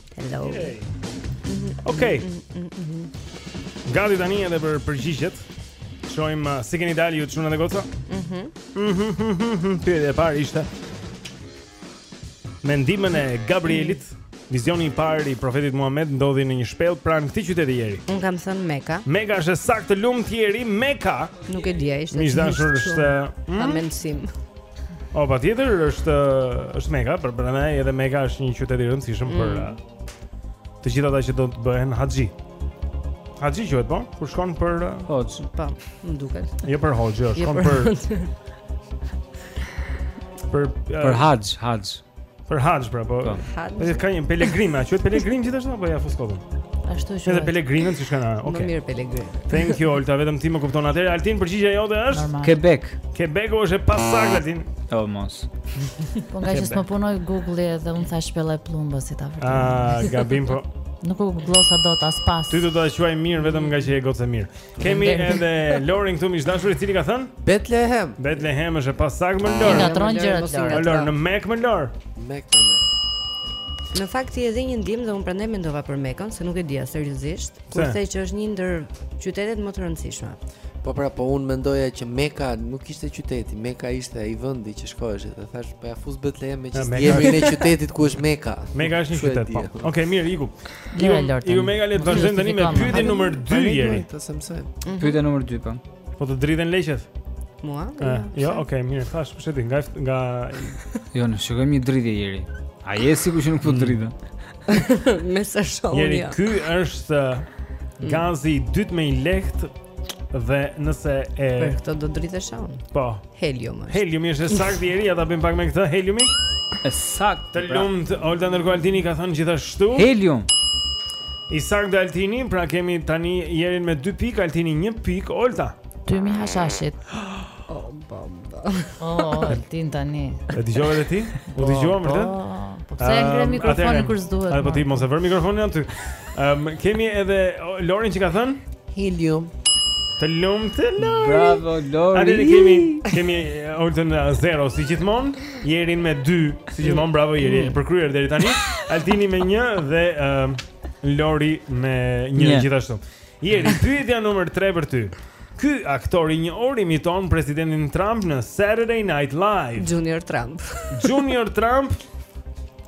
Hello. Okej. Okay. Gati tani edhe për përgjigjet. Shohim uh, si keni dalë ju çuna dhe goca? Mhm. Mm Pyetja e parë ishte Me ndihmën e Gabrielit, vizioni i parë i profetit Muhammed ndodhi në një shpellë pranë këtij qyteti, Jeri. Un kam thënë Mekka. Mekka është e saktë, lumt Jeri, Mekka. Nuk e di, ishte. Mish dashur është. Pa hmm? mendsim. O, patjetër, është, është meka, prandaj edhe meka është një qytet i rëndësishëm mm. për të gjithë ata që do të bëhen haxhi. Haxhi quhet, po, kur shkon për... Hoxhë, pa, po, më duket. Jo për hoxhë, jo, jo shkon për... për... Për, për haxhë, haxhë. Për haxh pra po. po. Po ka një pelegrim, a quhet pelegrim gjithashtu apo ja fus kot? Ashtu që. Edhe pelegrinën siç kanë. Okej. Okay. Më mirë pelegrin. Thank you Olta, vetëm ti më kupton atëherë. Altin përgjigja jote është Normal. Quebec. Quebec është e pasaktë Altin. Oh mos. Po ngaqë s'më punoi Google-i dhe unë thash shpellë pllumbash si të vërtetë. Ah, gabim po. Nuk u glosa dot as pas. Ti do ta quaj mirë vetëm ngaqë je gocë e mirë. Kemi edhe Lorin këtu miq të dashur, i cili ka thënë? Betlehem. Betlehem është e pasaktë more Lor. Ngatërron gjërat Lor. Lor në Mekë more Lor. Mekë more Mekë. Në fakt i dhe një ndihmë dhe unë prandaj mendova për Mekën, se nuk e dija seriozisht, kur the që është një ndër qytetet më të rëndësishme. Po pra, po unë mendoja që Meka nuk ishte qyteti, Meka ishte ai vendi që shkohej dhe thashë po ja fus Betlehem meqë jemi në qytetin ku është Meka. Meka është një qytet. Po. Okej, mirë, iku. Lira Lorta. Iku Meka le të vazhdojmë tani me pyetjen numër 2 Jeri. Të sem se. Mhm. Pyetja numër 2 po. Po të dridhen leqet. Mua? Eh, jo, okay, mirë, thashë pse ti nga nga Jo, ne shikojmë një dridhje Jeri. A je sikur që nuk po dridhen? Me sa shohim. Jeri, jo. ky është mm. gazi i dytë më i lehtë dhe nëse e Për këtë do dridhesha unë. Po, Helium është. Helium është e saktë Jeri, ja ta bëjmë pak me këtë heliumin. Është e saktë pra. Të lumtë, Olta ndërkohë Altini ka thënë gjithashtu. Helium. I saktë dhe Altini, pra kemi tani Jerin me 2 pikë, Altini 1 pikë, Olta. Tymi hashashit. Oh, bom, bom. Oh, Altin tani. E dëgjove dhe ti? U dëgjova vërtet? Po pse e ngre mikrofonin kur s'duhet? Ai po ti mos e vër mikrofonin aty. Ëm um, kemi edhe Lorin që ka thënë? Helium. Të lumtë Lori. Bravo Lori. Atëherë kemi kemi Oltën 0 si gjithmonë, Jerin me 2 si gjithmonë, bravo Jeri. Mm. E përkryer deri tani. Altini me 1 dhe ëm uh, Lori me 1 yeah. gjithashtu. Jeri, pyetja numër 3 për ty. Ky aktor i njohur imiton presidentin Trump në Saturday Night Live. Junior Trump. Junior Trump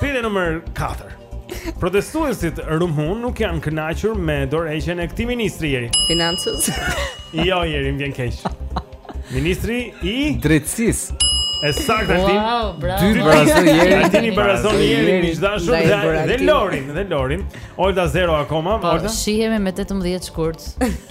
Pyetja numër 4. Protestuesit rumunë nuk janë kënaqur me dorëheqjen e këtij ministri Jeri. Financës. jo, Jeri më vjen keq. Ministri i drejtësisë. E saktë Altin. Wow, bravo. Dy barazon Jerin. Altini barazon Jerin miq të dashur dhe, dhe Lorin, dhe Lorin. Olta 0 akoma, po, Olta. Po shihemi me 18 shkurt.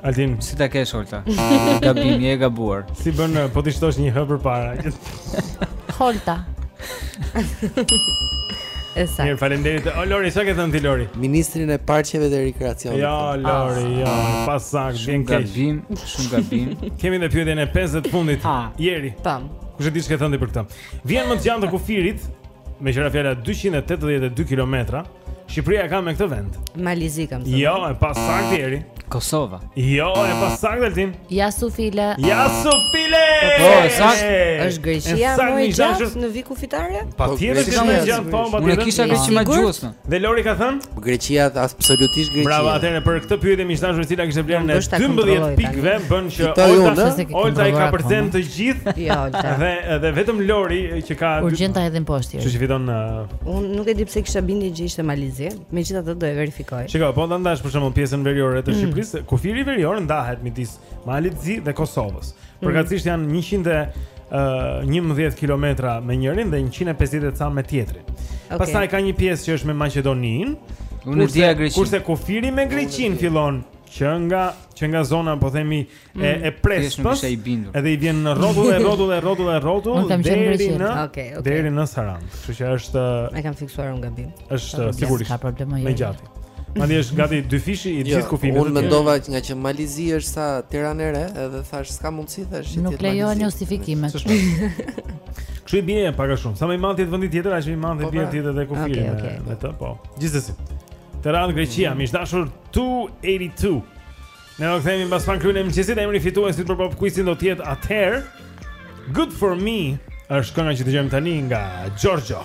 Altin, si ta ketë Olta? Gabim, je gabuar. Si bën eh, po t'i shtosh një hë përpara? Holta. E saktë. Mirë, faleminderit. O Lori, ça ke thënë ti Lori? Ministrin e Parqeve dhe Rekreacionit. Jo, ah. Lori, ah. jo, e pasaktë vjen keq. Gabim, shumë gabim. Jemi në pyetjen e 5 të fundit. Ha. Ah. Jeri. Tam. Kush e di ç'ka thënë për këtë? Vijën më të gjatë të kufirit që do me thënë fjala 282 kilometra. Shqipëria e ka me këtë vend. Mali i Zi kam thënë. Jo, e pasaktë Jeri. Kosova. Jo, e pasaktë Altin. Ja Sufile. Ja Sufile. Po, saktë. Është Greqia më e gjatë në vijë kufitare? Po, Patjetër që më gjatë po, patjetër. Unë kisha vetë më gjus. Dhe Lori ka thënë? Greqia absolutisht Greqia. Bravo atëherë për këtë pyetje miq të dashur e cila kishte vlerën e 12 pikëve bën që Olta Olta i kapërcen të gjithë. Jo, Olta. Dhe dhe vetëm Lori që ka Urgjenta edhe në poshtë. Që fiton uh, Unë nuk e di pse kisha bindje që ishte Mali i Zi, megjithatë do e verifikoj. Shiko, po ta ndash për shembull pjesën veriore të mm. Shqipërisë, mm. kufiri verior ndahet midis Malit të Zi dhe Kosovës. Mm. Përkatësisht janë 100 11 kilometra me njërin dhe 150 e ca me tjetrin. Okay. Pastaj ka një pjesë që është me Maqedoninë. Unë di Greqinë. Kurse kufiri me Greqinë fillon që nga që nga zona po themi e mm. e Prespës edhe i vjen rrotull e rrotull e rrotull e rrotull deri në okay, okay. deri në Sarandë kështu që është e kam fiksuar unë gabim është sigurisht ka problem jo, më jo. e gjatë madje është gati dyfishi i gjithë jo, kufirit. Unë mendova që ngaqë Mali i Zi është sa Tirana e Re, edhe thashë s'ka mundësi thashë. Nuk lejohen justifikime. Kështu i bie pak a shumë. Sa më i madh të jetë vendi tjetër, aq më i madh i bie të jetë edhe kufiri me të, po. Gjithsesi. Pra Greqia, miq të dashur 282. Ne do të kthehemi mbas pak në Klubin e Mëngjesit, emri i fituesit për pop quizin do të jetë atëherë. Good for me është kënga që dëgjojmë tani nga Giorgio.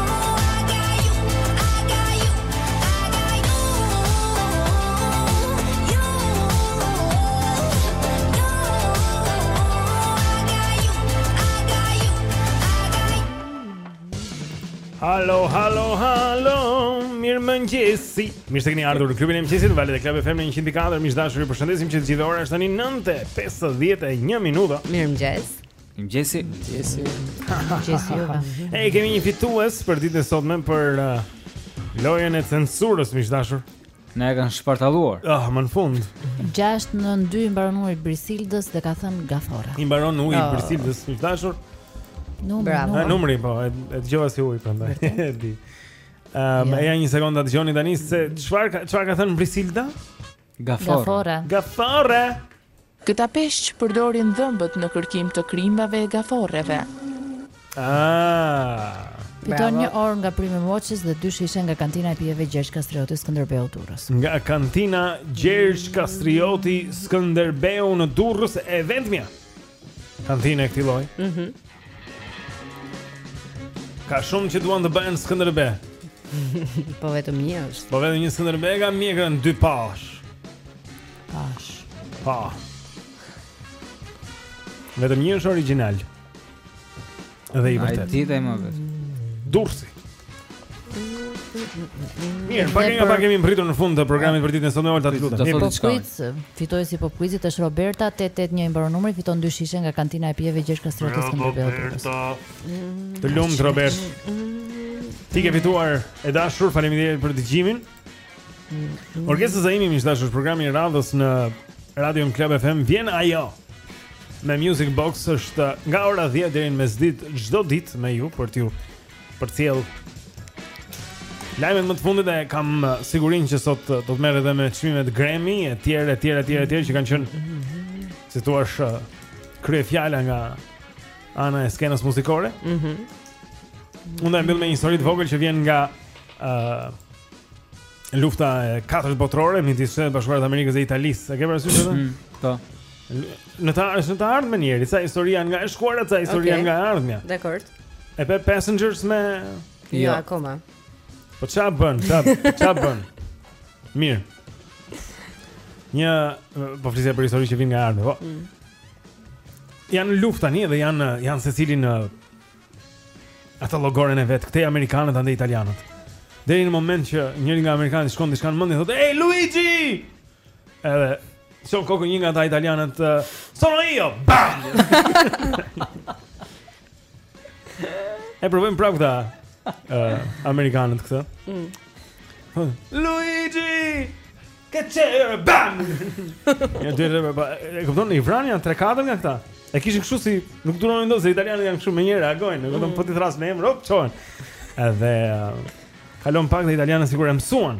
Halo, halo, halo, mirëmëngjesi Mirë se keni ardhur në klubin e mëngjesit, valët e Club FM në 104 Miq të dashur i përshëndesim që të gjithë ora është tani nëntë e pesëdhjetë e një minuta Mirëmëngjes Mëngjesi. Mëngjesi. Mëngjesi juve. Ej, kemi një fitues për ditën e sotme për uh, lojën e censurës, miq të dashur. Na e kanë shpartalluar. Ah, oh, më në fund. 6 në 2 i mbaron uji Brisildës dhe ka thënë gaforre. I mbaron uji oh. Brisildës, miq të dashur. Numri, Bravo. numri. numri po, e, e dëgjova si uji prandaj. E di. Ehm, um, ja. ja një sekondë dëgjoni tani se çfarë çfarë ka thënë Brisilda? Gaforre. Gaforre. Këta peshq përdorin dhëmbët në kërkim të krimbave, gaforreve. Ah. Fiton një orë nga Prime Watches dhe dy shishe nga kantina e pijeve Gjergj Kastrioti Skënderbeu Durrës. Nga kantina Gjergj Kastrioti Skënderbeu në Durrës e vetmja. Kantina e këtij lloji. Mhm. Mm Ka shumë që duan të bëhen Skënderbe. po vetëm një është. Po vetëm një Skënderbe ka mjekrën dy pash. Pash. Pa. Vetëm një është origjinal. Dhe i vërtetë. E dini vetë. Durrësi. Mirë, pak nga pak kemi mbërritur në fund të programit për ditën e sotme, Olta, lutem. Një pop quiz, fituesi i pop quizit është Roberta 881 i mbaron numri, fiton dy shishe nga kantina e pijeve Gjergj Kastrioti Skënderbeu. Roberta. Të lumtë Roberta. Ti ke fituar e dashur, faleminderit për dëgjimin. Orgesa Zaimi të dashur programi i radhës në Radio Club FM vjen ajo. Me Music Box është nga ora 10 deri në mesditë çdo ditë me ju për t'ju përcjell Lajmet më të fundit e kam uh, sigurinë që sot uh, do të merret edhe me çmimet Grammy e tjere, tjere, tjere, tjere që kanë qenë si të thuash uh, kryefjala nga ana e skenës muzikore mm -hmm. Unë do e mbyll me një histori të vogël që vjen nga uh, lufta e katërt botërore Midis Shteteve të Bashkuara të Amerikës dhe Italisë E ke parasysh edhe? Mm, po. Ndoshta është në të ardhmen njeri, sa histori ka nga e shkuara, sa histori ka okay. nga e ardhmja. Dakord. E pe passengers me... Jo, jo. akoma. Po ça bën, ça, ça bën? Mirë. Një, po flisja për histori që vijnë nga e ardhmja, po. Mm. Janë në luftë tani dhe janë, janë secili në... Ata llogoren e vet, këtej Amerikanët andej Italianët. Deri në moment që njëri nga Amerikanët shkon ndërmend, thotë, Ej, Luigi! Edhe çon kokën një nga ata italianët uh, Sono io! Bam! e provojmë prapë këta uh, Amerikanët këtej mm. Luigi! Ky tjetri bam! Ja dy rëve ba E kupton i vranë nja 3-4 nga këta E kishin kështu si nuk duronin dot se italianët janë kështu menjëherë reagojnë E kupton mm. po t'i thërrasësh me emër, op, çohen Edhe uh, Kalon pak dhe italianët sikur e mësuan